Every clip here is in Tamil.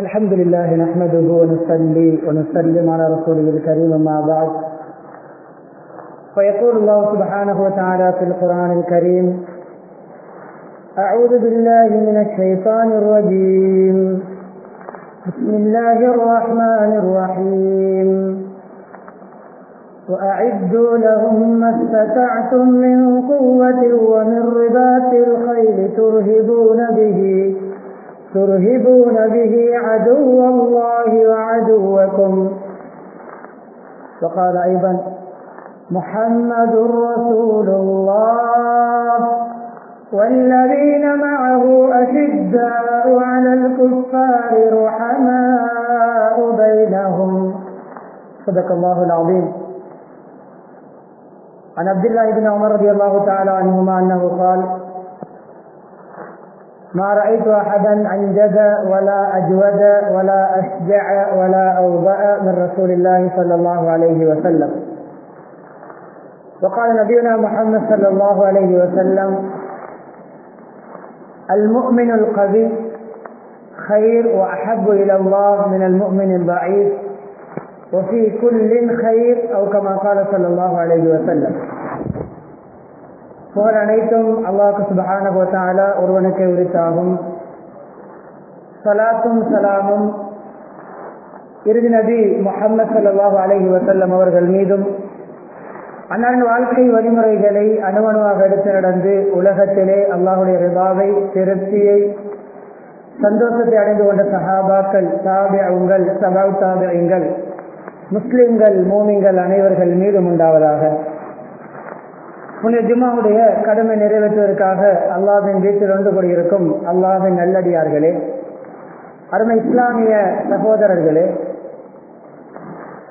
الحمد لله نحمده ونصلي ونسلم على رسوله الكريم أما بعد. فيقول الله سبحانه وتعالى في القرآن الكريم أعوذ بالله من الشيطان الرجيم. بسم الله الرحمن الرحيم. وأعدوا لهم ما استطعتم من قوة ومن رباط الخيل ترهبون به. ترهبون به عدو الله وعدوكم. وقال أيضا محمد رسول الله والذين معه أشداء على الكفار رحماء بينهم. صدق الله العظيم. عن عبد الله بن عمر رضي الله تعالى عنهما أنه قال ما رأيت أحدا أنجد ولا أجود ولا أشجع ولا أوضأ من رسول الله صلى الله عليه وسلم. وقال نبينا محمد صلى الله عليه وسلم المؤمن القوي خير وأحب إلى الله من المؤمن الضعيف وفي كل خير أو كما قال صلى الله عليه وسلم. புகழ் அனைத்தும் அல்லாஹு சுபஹான ஒருவனுக்கு உரித்தாகும். சலாத்தும் சலாமும் இறுதி நபி முகமது சல்லாஹு அலஹி வசல்லம் அவர்கள் மீதும் அன்னாரின் வாழ்க்கை வழிமுறைகளை அணுவணுவாக எடுத்து நடந்து உலகத்திலே அல்லாஹுடைய ரிபாவை திருப்தியை சந்தோஷத்தை அடைந்து கொண்ட சஹாபாக்கள் தாபியங்கள் சபாவ் தாபியங்கள் முஸ்லிம்கள் மோமிங்கள் அனைவர்கள் மீதும் உண்டாவதாக. உன்னை ஜுமாவுடைய கடமை நிறைவேற்றுவதற்காக அல்லாவின் வீட்டில் ஒன்று கொண்டிருக்கும் அல்லாவின் நல்லடியார்களே அருமை இஸ்லாமிய சகோதரர்களே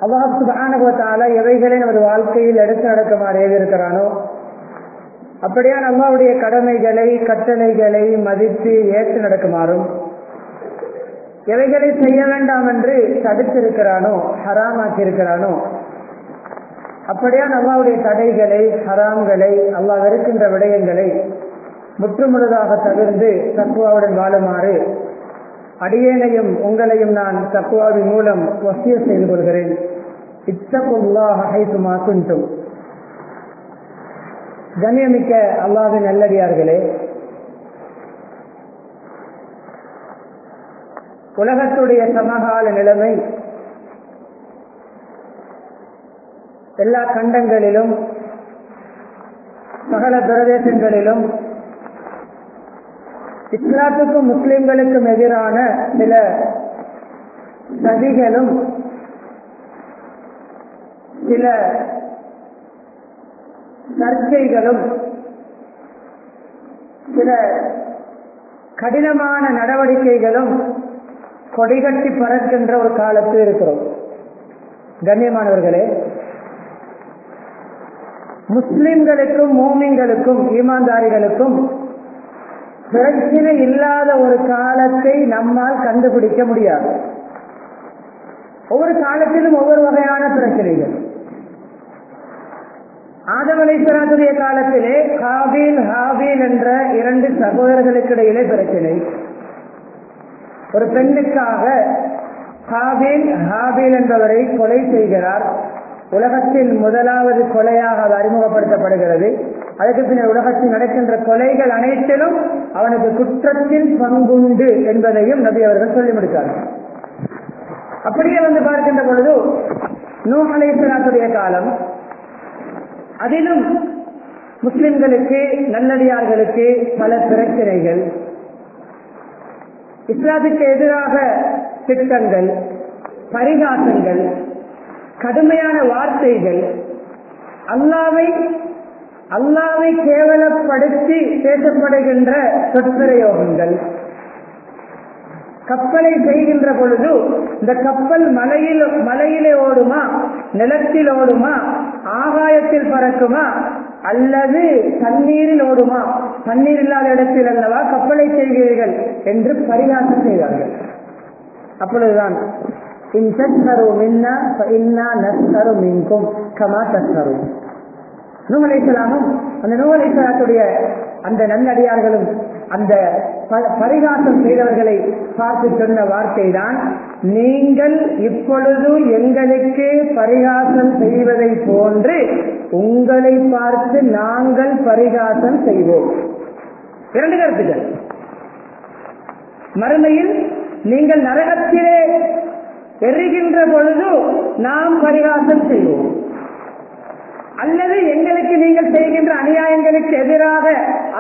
அல்லாஹு ஆனகத்தால எவைகளை நமது வாழ்க்கையில் எடுத்து நடக்குமாறு ஏவிருக்கிறானோ அப்படியான அல்லாவுடைய கடமைகளை கட்டளைகளை மதித்து ஏற்று நடக்குமாறும் எவைகளை செய்ய வேண்டாம் என்று தடுத்திருக்கிறானோ ஹராமாக்கி இருக்கிறானோ அப்படியான அல்லாவுடைய தடைகளை ஹராம்களை அல்லாஹ் வெறுக்கின்ற விடயங்களை முற்றுமுழுதாக தவிர்ந்து தக்குவாவுடன் வாழுமாறு அடியேனையும் உங்களையும் நான் தக்குவாவின் மூலம் வசிய செய்து கொள்கிறேன். இத்தகுல்லாஹுமா குண்டும் கண்ணியமிக்க அல்லாவின் நல்லடியார்களே உலகத்துடைய சமகால நிலைமை எல்லா கண்டங்களிலும் சகல பிரதேசங்களிலும் இஸ்லாத்துக்கும் முஸ்லிம்களுக்கும் எதிரான சில சதிகளும் சில சர்ச்சைகளும் சில கடினமான நடவடிக்கைகளும் கொடிகட்டி பறக்கின்ற ஒரு காலத்தில் இருக்கிறோம். கண்ணியமானவர்களே முஸ்லிம்களுக்கும் மோமின்களுக்கும் ஈமான்தாரிகளுக்கும் பிரச்சனை இல்லாத ஒரு காலத்தை நம்மால் கண்டுபிடிக்க முடியாது. ஒவ்வொரு காலத்திலும் ஒவ்வொரு வகையான பிரச்சனைகள். ஆதமலைஸ்வராத்துடைய காலத்திலே ஹாபீல் ஹாபீல் என்ற இரண்டு சகோதரர்களுக்கு இடையிலே பிரச்சனை. ஒரு பெண்ணுக்காக ஹாபீல் ஹாபீல் என்பவரை கொலை செய்கிறார். உலகத்தில் முதலாவது கொலையாக அது அறிமுகப்படுத்தப்படுகிறது. அதுக்கு பின்னர் உலகத்தில் நடக்கின்ற கொலைகள் அனைத்திலும் அவனுக்கு குற்றத்தில் பங்குண்டு என்பதையும் நபி அவர்கள் சொல்லி முடித்தார்கள். அப்படியே வந்து பார்க்கின்ற பொழுது நூமலேஸ்வராத்துடைய காலம் அதிலும் முஸ்லிம்களுக்கு நல்லடியார்களுக்கு பல பிரச்சனைகள் இஸ்லாத்துக்கு எதிராக திட்டங்கள் பரிகாசங்கள் கடுமையான வார்த்தைகள். அல்லாவை அல்லாவை கேவலப்படுத்தி பேசப்படுகின்ற சொற்பிரயோகங்கள் கப்பலை செய்கின்ற பொழுது இந்த கப்பல் மலையில் மலையிலே ஓடுமா? நிலத்தில் ஓடுமா? ஆகாயத்தில் பறக்குமா? அல்லது தண்ணீரில் ஓடுமா? தண்ணீர் இல்லாத இடத்தில் அல்லவா கப்பலை செய்கிறீர்கள் என்று பரிகாசம் செய்தார்கள். அப்பொழுதுதான் இன் தஸ்கரு மின்னா இன்னா நஸ்கரு மின்கும் கமா தஸ்கரும் நூகலைசலாமும் அந்த நூகலைசலாத்துடைய அந்த நன்னடியார்களும் அந்த பரிகாசம் செய்தவர்களை பார்த்து சொன்ன வார்த்தை தான் நீங்கள் இப்பொழுது எங்களுக்கு பரிகாசம் செய்வதை போன்று உங்களை பார்த்து நாங்கள் பரிகாசம் செய்வோம். இரண்டு கருத்துக்கள். மறுமையில் நீங்கள் நரகத்திலே பெறுகின்ற பொழுது நாம் பரிகாசம் செய்வோம். அல்லது எங்களுக்கு நீங்கள் செய்கின்ற அநியாயங்களுக்கு எதிராக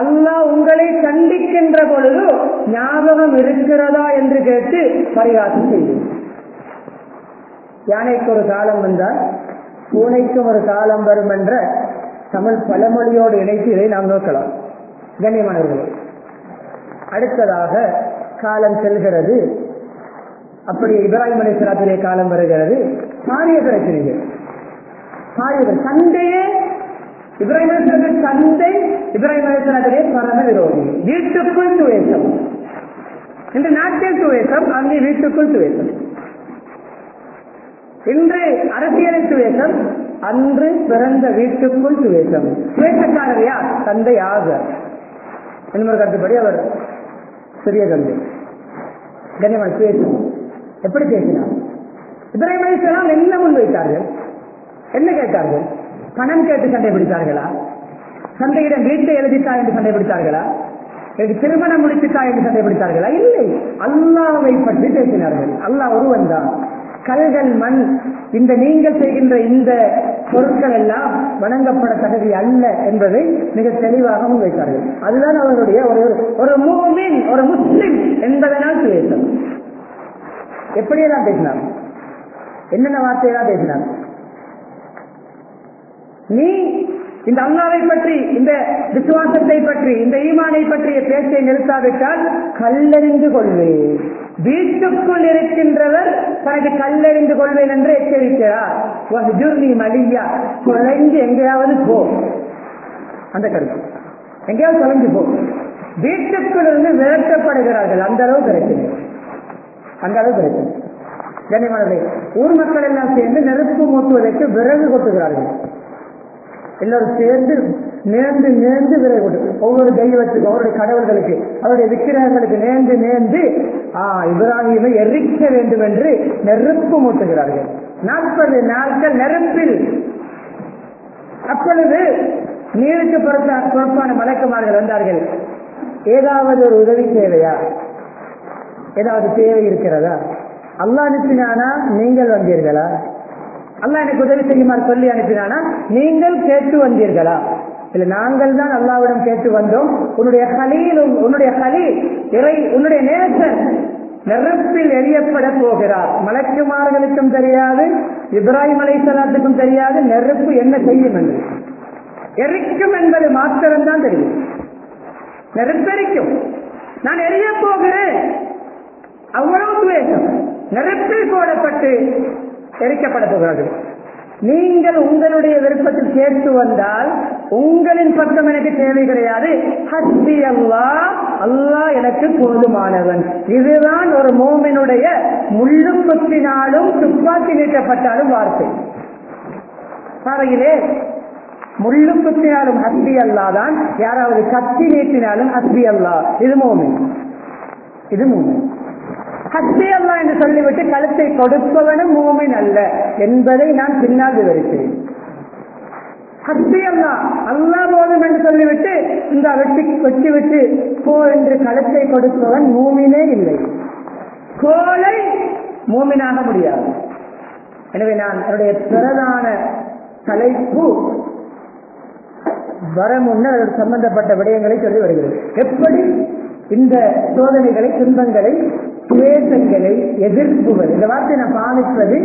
அல்லாஹ் உங்களை கண்டிக்கின்ற பொழுது ஞாபகம் இருக்கிறதா என்று கேட்டு பரிகாசம் செய்வோம். யானைக்கு ஒரு காலம் வந்தால் பூனைக்கும் ஒரு காலம் வரும் என்ற தமிழ் பழமொழியோடு இணைத்து இதை நாம் நோக்கலாம். கண்ணியமானவர்களே அடுத்ததாக காலம் செல்கிறது. அப்படி இப்ராஹிம் அலி காலம் வருகிறது. பாரிய பிரச்சனைகள் பாரியவர் தந்தையே இப்ராஹிம் அலி சண்டை இப்ராஹிம் அலி பரம விரோதி. வீட்டுக்குள் துவேசம் இன்று நாட்டில் துவேசம் அங்கே வீட்டுக்குள் துவேசம் இன்று அரசியல் துவேசம் அன்று பிறந்த வீட்டுக்குள் துவேசம் துவேசக்காரர் யார்? தந்தை ஆக. என்பது கருத்துப்படி அவர் சிறிய தந்தை. கண்ணியமான துவேசம் எப்படி பேசினார் இப்ராஹிம் அலிஸ்லாம் என்ன முன்வைத்தார்கள் என்ன கேட்டார்கள்? பணம் கேட்டு சண்டை பிடித்தார்களா? சந்தையிடம் வீட்டை எழுதித்தா என்று சண்டை பிடித்தார்களா? எனக்கு திருமணம் முடித்துட்டா என்று சண்டை பிடித்தார்களா? இல்லை அல்லாவை பற்றி பேசினார்கள். அல்லாஹ் ஒருவன் தான். கல்கள் மண் இந்த நீங்கள் செய்கின்ற இந்த பொருட்கள் எல்லாம் வணங்கப்பட தகுதி அல்ல என்பதை மிக தெளிவாக முன்வைத்தார்கள் அதுதான் அவருடைய ஒரு ஒரு மூமின் ஒரு முஸ்லிம் என்பதனால் பேசும் எப்படியெல்லாம் பேசினார் என்னென்ன வார்த்தையெல்லாம் பேசினார் நீ இந்த அல்லாவை பற்றி இந்த விசுவாசத்தை பற்றி இந்த ஈமானை பற்றிய பேச்சை நிறுத்தாவிட்டால் கல்லறிந்து கொள்வேன். வீட்டுக்குள் இருக்கின்றவர் தனக்கு கல்லறிந்து கொள்வேன் என்று எச்சரிக்கிறார். நீ மலியா தொலைஞ்சு எங்கேயாவது போ. அந்த கருத்து. எங்கேயாவது தொலைஞ்சு போ. வீட்டுக்குள் இருந்து விரட்டப்படுகிறார்கள். அந்த அளவு கிடைக்கிறது அந்த அளவு பிரச்சனை கண்ணியமானதை ஊர் மக்கள் எல்லாம் சேர்ந்து நெருப்பு மூட்டுவதற்கு விறகு கொட்டுகிறார்கள். எல்லாரும் சேர்ந்து நேர்ந்து நேர்ந்து விறகு கொட்டு ஒவ்வொரு தெய்வத்துக்கு அவருடைய கடவுள்களுக்கு அவருடைய விக்கிரகங்களுக்கு நேர்ந்து நேர்ந்து ஆ இப்ராஹிமை எரிக்க வேண்டும் என்று நெருப்பு மூட்டுகிறார்கள். நாற்பது நாட்கள் நெருப்பில். அப்பொழுது நீருக்கு பொறுப்பான மலக்குமார்கள் வந்தார்கள். ஏதாவது ஒரு உதவி தேவையா? ஏதாவது தேவை இருக்கிறதா? அல்லா அனுப்பினானா நீங்கள் வந்தீர்களா? அல்லா எனக்கு உதவி செய்யுமாறு சொல்லி அனுப்பினானா நீங்கள் கேட்டு வந்தீர்களா? இல்ல நாங்கள் தான் அல்லாவிடம் கேட்டு வந்தோம். உன்னுடைய கலீல் உன்னுடைய கலீல் இறை உன்னுடைய நேசன் நெருப்பில் எரியப்பட போகிறார். மலக்குமார்களுக்கும் தெரியாது இப்ராஹிம் அலை சலாத்துக்கும் தெரியாது நெருப்பு என்ன செய்யும் என்று. எரிக்கும் என்பது மாத்திரம்தான் தெரியும். நெருப்பெரிக்கும் நான் எரிய போகிறேன் அவ்வளவு துவேஷம் நெருப்பில் போடப்பட்டு எரிக்கப்பட போகிறது நீங்கள் உங்களுடைய விருப்பத்தில் சேர்த்து வந்தால் உங்களின் பக்கம் எனக்கு தேவை கிடையாது. ஹஸ்பி அல்லா அல்லாஹ் எனக்கு போதுமானவன் இதுதான் ஒரு மோமினுடைய முள்ளும் குத்தினாலும் துப்பாக்கி நீட்டப்பட்டாலும் வார்த்தை. பாறையிலே முள்ளும் குத்தினாலும் ஹஸ்பி அல்லா தான் யாராவது கத்தி நீட்டினாலும் ஹஸ்பி அல்லா. இது மோமின். இது மோமின். ஹஸ்பி அல்லா என்று சொல்லிவிட்டு கழுத்தை கொடுப்பவனும் மூமின் அல்ல என்பதை நான் பின்னால் விவரித்தேன் ஹஸ்பி அல்லா அல்லா போதும் என்று சொல்லிவிட்டு இந்த வெட்டி வெட்டி விட்டு போ என்று கழுத்தை கொடுப்பவன் மூமினே இல்லை. கோலை மூமினாக முடியாது. எனவே நான் என்னுடைய பிரதான தலைப்பு வர முன்னர் சம்பந்தப்பட்ட விடயங்களை சொல்லி வருகிறது எப்படி? இந்த சோதனைகளை துன்பங்களை துவேஷங்களை எதிர்ப்புகள் இந்த வார்த்தை நான் பாவிப்பது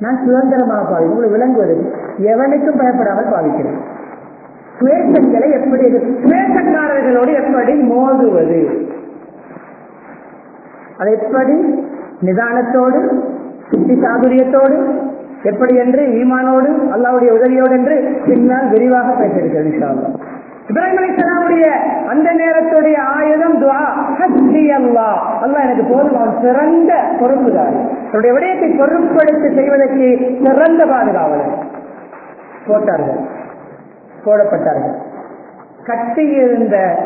நான் சுதந்திரமாக பாவி உங்களுக்கு விளங்குவது எவனுக்கும் பயப்படாமல் பாவிக்கிறேன் துவேஷங்களை எப்படி துவேஷக்காரர்களோடு எப்படி மோதுவது? அதை எப்படி நிதானத்தோடு சுத்தி சாதுரியத்தோடு எப்படி என்று ஈமானோடு அல்லாவுடைய உதவியோடு என்று பின்னால் விரிவாக பேசியிருக்கிறது இன்ஷா அல்லாஹ். இப்ராஹிம் அந்த நேரத்துடைய ஆயுதம் துவா ஹஸ்பி அல்லாஹ் அல்லாஹ் எனக்கு போதும் அவன் சிறந்த பொறுப்புதாரி. தன்னுடைய விடயத்தை பொருட்படுத்தி செய்வதற்கு சிறந்த பாதுகாவலர். போட்டார்கள். போடப்பட்டார்கள். கட்டியிருந்த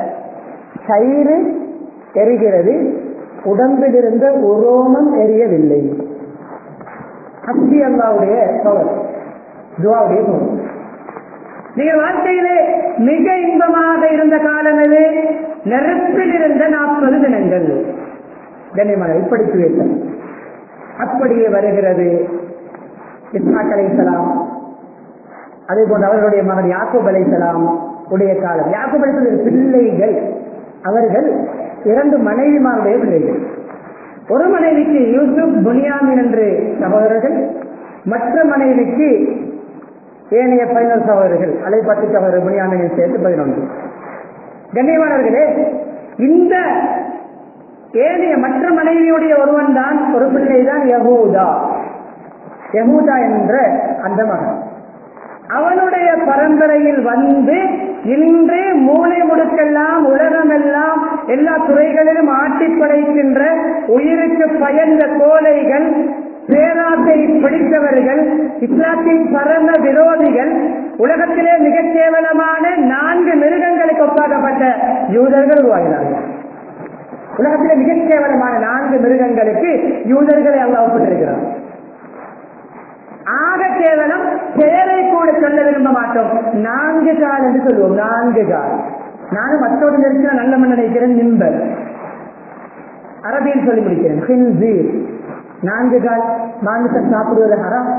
கயிறு எரிகிறது. உடம்பிலிருந்த உரோமம் எரியவில்லை. ஹஸ்பி அல்லாவுடைய பவர் துவாவுடைய பவர் நீங்கள் வாழ்க்கையிலே மிக இன்பமாக இருந்த காலம் எது? நெருப்பில் இருந்த நாற்பது தினங்கள். கண்ணியமான இப்படித்து வைத்தல் அப்படியே வருகிறது. இஸ்மாக் அலைசலாம் அதே போன்று அவர்களுடைய மகன் யாக்கூப் அலைசலாம் உடைய காலம். யாக்கூப் அலைசலாம் பிள்ளைகள். அவர்கள் இரண்டு மனைவிமாருடைய பிள்ளைகள். ஒரு மனைவிக்கு யூசுப் புனியாமின் என்று சகோதரர்கள் மற்ற மனைவிக்கு ஏனைய பதினொரு சகோதரர்கள் அலை பத்து சகோதரர் சேர்த்து பதினொன்று. கண்ணியமானவர்களே இந்த ஏனைய மற்ற மனைவியுடைய ஒருவன் தான் ஒரு பிள்ளை தான் யகூதா. யகூதா என்ற அந்த மகன். அவனுடைய பரம்பரையில் வந்து இன்று மூளை முடுக்கெல்லாம் உலகமெல்லாம் எல்லா துறைகளிலும் ஆட்டி படைக்கின்ற உயிருக்கு பயந்த கோலைகள் பேராசை பிடித்தவர்கள் இஸ்லாத்தின் பரம விரோதிகள் உலகத்திலே மிக கேவலமான நான்கு மிருகங்களுக்கு ஒப்பாக்கப்பட்ட யூதர்கள் உருவாகினார்கள் உலகத்திலே மிக கேவலமான நான்கு மிருகங்களுக்கு யூதர்களை அல்ல ஒப்பிட்டிருக்கிறார் ஆக கேவலம் பெயரை கூட சொல்ல விரும்ப மாட்டோம். நான்கு கால் என்று சொல்லுவோம் நான்கு கால். நானும் மற்றோடு நிறுத்தின நல்ல மண் நினைக்கிறேன் நிம்பர் அரபியில் சொல்லி முடிக்கிறேன் நான்கு கால் மாமிசம் சாப்பிடுவது ஹரம்.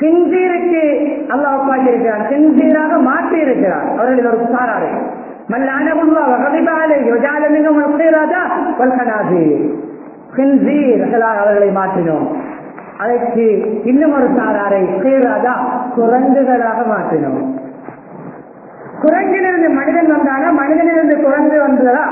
ஹின்சீருக்கு அல்லாஹ் உட்கார்ந்து இருக்கிறார் ஹின்சீராக மாற்றி இருக்கிறார் அவர்கள் ஒரு சாராரு மல்லானகுல்லா வகதிபாலை யோஜாலமிங்கம் உட்கிறாதா வல்கனாசி ஹின்சீர் அவர்களை மாற்றினோம். அதற்கு இன்னும் ஒரு சாராரை சீராதா குரங்குகளாக மாற்றினோம். குரங்கிலிருந்து மனிதன் வந்தானா? மனிதனிலிருந்து குரங்கு வந்ததா?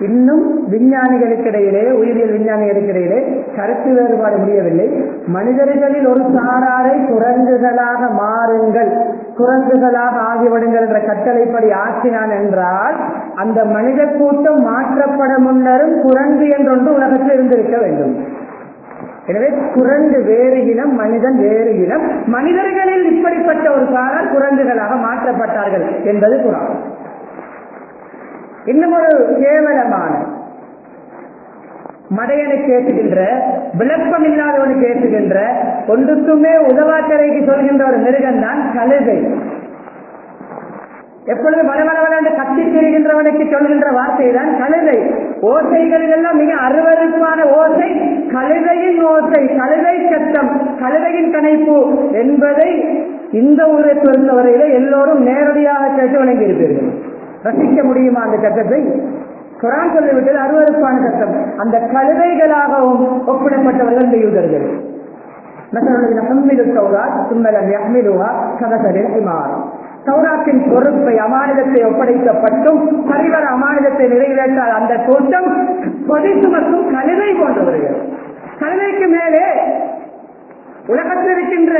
இன்னும் விஞ்ஞானிகளுக்கிடையிலே உயிரியல் விஞ்ஞானிகளுக்கிடையிலே கருத்து வேறுபாடு முடியவில்லை. மனிதர்களில் ஒரு சாராரை குரங்குகளாக மாறுங்கள் குரங்குகளாக ஆகிவிடுங்கள் என்ற கட்டளைப்படி ஆக்கினான் என்றால் அந்த மனித கூட்டம் மாற்றப்பட முன்னரும் குரங்கு என்றொன்று உலகத்தில் இருந்திருக்க வேண்டும். எனவே குரங்கு வேறு இனம் மனிதன் வேறு இனம். மனிதர்களில் இப்படிப்பட்ட ஒரு சாரார் குரங்குகளாக மாற்றப்பட்டார்கள் என்பது குரான். இன்னும் ஒரு கேவலமான மடையனை கேட்டுகின்ற விளக்கம் இல்லாதவனு கேட்டுகின்ற ஒன்றுக்குமே உதவாக்கரைக்கு சொல்கின்ற ஒரு மிருகம் தான் கழுதை எப்பொழுது வளவளவள கத்தி தெரிகின்றவனுக்கு சொல்கின்ற வார்த்தை தான் கழுதை ஓசைகளில் எல்லாம் மிக அருவருப்பான ஓசை கழுதையின் ஓசை கழுதை சத்தம் கழுதையின் கணைப்பு என்பதை இந்த ஊரை பொறுத்தவரையில எல்லோரும் நேரடியாக கேட்டு வழங்கியிருப்பீர்கள் ரசிக்க முடியுமா அந்த சட்டத்தை குரான் சொல்லிவிட்டது அருவறுப்பான சட்டம் அந்த கழுதைகளாகவும் ஒப்பிடப்பட்டவர்கள் இந்த யூதர்கள். சௌராத்தின் பொறுப்பை அமானிதத்தை ஒப்படைக்கப்பட்டும் பரிவர அமானிதத்தை நிறைவேற்றால் அந்த கூட்டம் பொதிசுமக்கும் கழுதை போன்றவர்கள். கழுதைக்கு மேலே உலகத்தில் இருக்கின்ற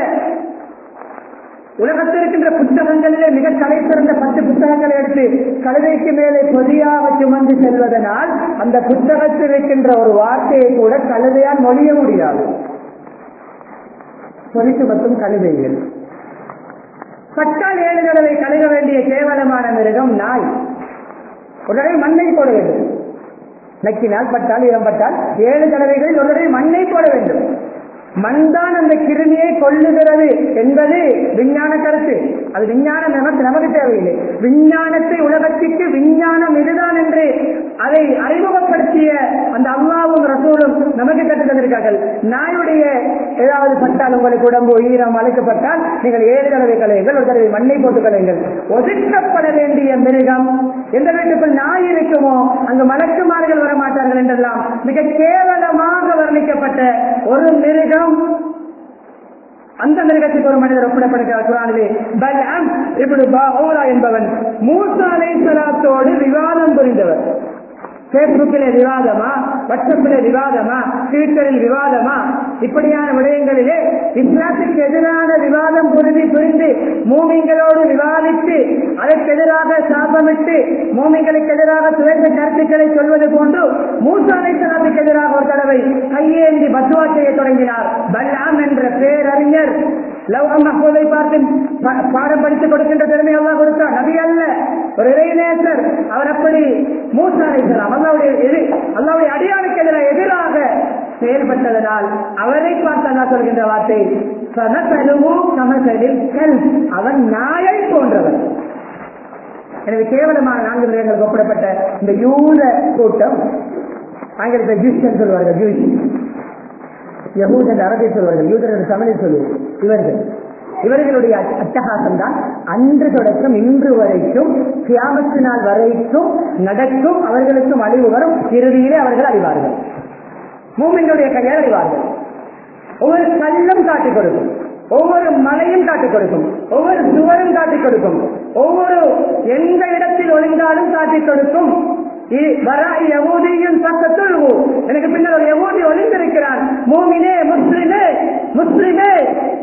உலகத்தில் இருக்கின்ற புத்தகங்களிலே மிக கலை சிறந்த பத்து புத்தகங்களை எடுத்து கழுதைக்கு மேலே பொதியாக சுமந்து செல்வதனால் அந்த புத்தகத்தில் இருக்கின்ற ஒரு வார்த்தையை கூட கழுதையால் மொழிய முடியாது. பொறித்து மற்றும் கழுதைகள். பட்டால் ஏழு தடவை கழுக வேண்டிய கேவலமான மிருகம் நாய். உடனே மண்ணை போட வேண்டும். நக்கினால் பட்டால் இடம்பட்டால் ஏழு தடவைகளில் உடனே மண்ணை போட வேண்டும். மண்தான் அந்த கிருமியை கொள்ளுகிறது என்பது விஞ்ஞான கருத்து. அது விஞ்ஞானம் நமக்கு நமக்கு தேவையில்லை. விஞ்ஞானத்தை உலகத்திற்கு விஞ்ஞானம் இதுதான் என்று அதை அறிமுகப்படுத்திய அந்த அல்லாவும் ரசூலும் நமக்கு கற்று தந்திருக்கார்கள். நாயுடைய ஏதாவது பட்டால் உங்களுக்கு உடம்பு ஈரம் அழைக்கப்பட்டால் நீங்கள் ஏழு தடவை கலையுங்கள் ஒரு தடவை மண்ணை போட்டு கலையுங்கள் ஒதுக்கப்பட வேண்டிய மிருகம் எந்த வீட்டுக்குள் நாய் இருக்குமோ அங்கு மலக்குமார்கள் வர மாட்டார்கள் என்றெல்லாம் மிக கேவலமாக வர்ணிக்கப்பட்ட ஒரு மிருகம் அந்த மிருகத்துக்கு ஒரு மனிதர் ஒப்பிடப்படுகிறார் குரானிலே. பல்அம் இப்படி பாஹோரா என்பவன் மூசா விவாதம் புரிந்தவர். பேஸ்புக்கிலே விவாதமா? வாட்ஸ்அப்பிலே விவாதமா? ட்விட்டரில் விவாதமா? இப்படியான விடயங்களிலே இஸ்லாத்துக்கு எதிரான விவாதம் புரிந்து புரிந்து மூமிங்களோடு விவாதித்து அதற்கு எதிராக சாபமிட்டு மூமிங்களுக்கு எதிராக சுவேந்த கருத்துக்களை சொல்வது போன்று மூசாலை தடவை கையேந்தி பத்துவா செய்ய தொடங்கினார். பல்லாம் என்ற பேரறிஞர். லவ் மஹோதை பார்த்து பாடம் படித்து கொடுக்கின்ற திறமை எல்லாம் கொடுத்தார் நபி அல்ல ஒரு இறைநேசர் அவர் அப்படி மூசா அலைஹிஸ்ஸலாம் அல்லாவுடைய எதிர் அல்லாவுடைய அடியானுக்கு எதிராக எதிராக செயல்பட்டதனால் அவரை பார்த்து அல்லா சொல்கின்ற வார்த்தை சனசலுமு சமசலில் கல். அவன் நாயை போன்றவன். எனவே கேவலமான நான்கு மிருகங்கள் ஒப்பிடப்பட்ட இந்த யூத கூட்டம் ஆங்கிலத்தை ஜூஸ் சொல்வார்கள் ஜூஸ் யகூத் என்று சொல்வார்கள் யூதர் என்று தமிழில் இவர்கள். இவர்களுடைய அட்டகாசம் தான் அன்று தொடக்கம் இன்று வரைக்கும் சியாமத்து நாள் வரைக்கும் நடக்கும் அவர்களுக்கும் அழிவு வரும் இறுதியிலே அவர்கள் அறிவார்கள் மூமின்களுடைய கையால் அழிவார்கள். ஒவ்வொரு கல்லும் காட்டிக் கொடுக்கும் ஒவ்வொரு மலையும் காட்டிக் கொடுக்கும் ஒவ்வொரு சுவரும் காட்டிக் கொடுக்கும் ஒவ்வொரு எந்த இடத்தில் ஒளிந்தாலும் காட்டிக் கொடுக்கும் இ- வரா யகூதியின் பக்கத்துள் எனக்கு பின்னர் ஒரு யகூதி ஒளிந்திருக்கிறான் மூமினே முஸ்லிமே முஸ்லிமே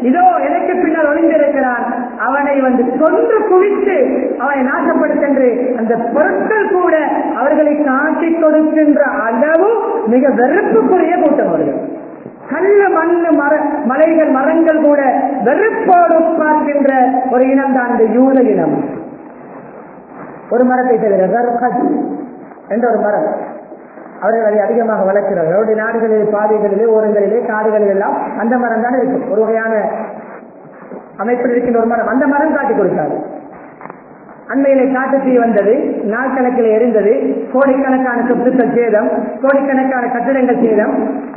இதோ எனக்கு பின்னால் ஒளிந்திருக்கிறான் அவனை வந்து கொன்று குவித்து அவனை நாசப்படுத்தென்று அந்த பொருட்கள் கூட அவர்களை காட்டிக் கொடுக்கின்ற அளவு மிக வெறுப்புக்குரிய கூட்டம் அவர்கள் கல்ல மண்ணு மர மலைகள் மரங்கள் கூட வெறுப்போடு பார்க்கின்ற ஒரு இனம் தான் இந்த யூத இனம் ஒரு மரத்தை தவிர என்ற ஒரு மரம். அவர்கள் அதை அதிகமாக வளர்க்கிறார்கள். அவருடைய நாடுகளிலே பாதைகளிலே ஓரங்களிலே காடுகளில் எல்லாம் அந்த மரம் தான் இருக்கும். ஒரு வகையான அமைப்பில் இருக்கின்ற ஒரு மரம். அந்த மரம் காட்டி கொடுத்தாரு. அண்மையிலே காட்டு வந்தது நாள் கணக்கில் எரிந்தது கோடிக்கணக்கான சொத்துக்கள் சேதம் கோடிக்கணக்கான கட்டிடங்கள் சேதம்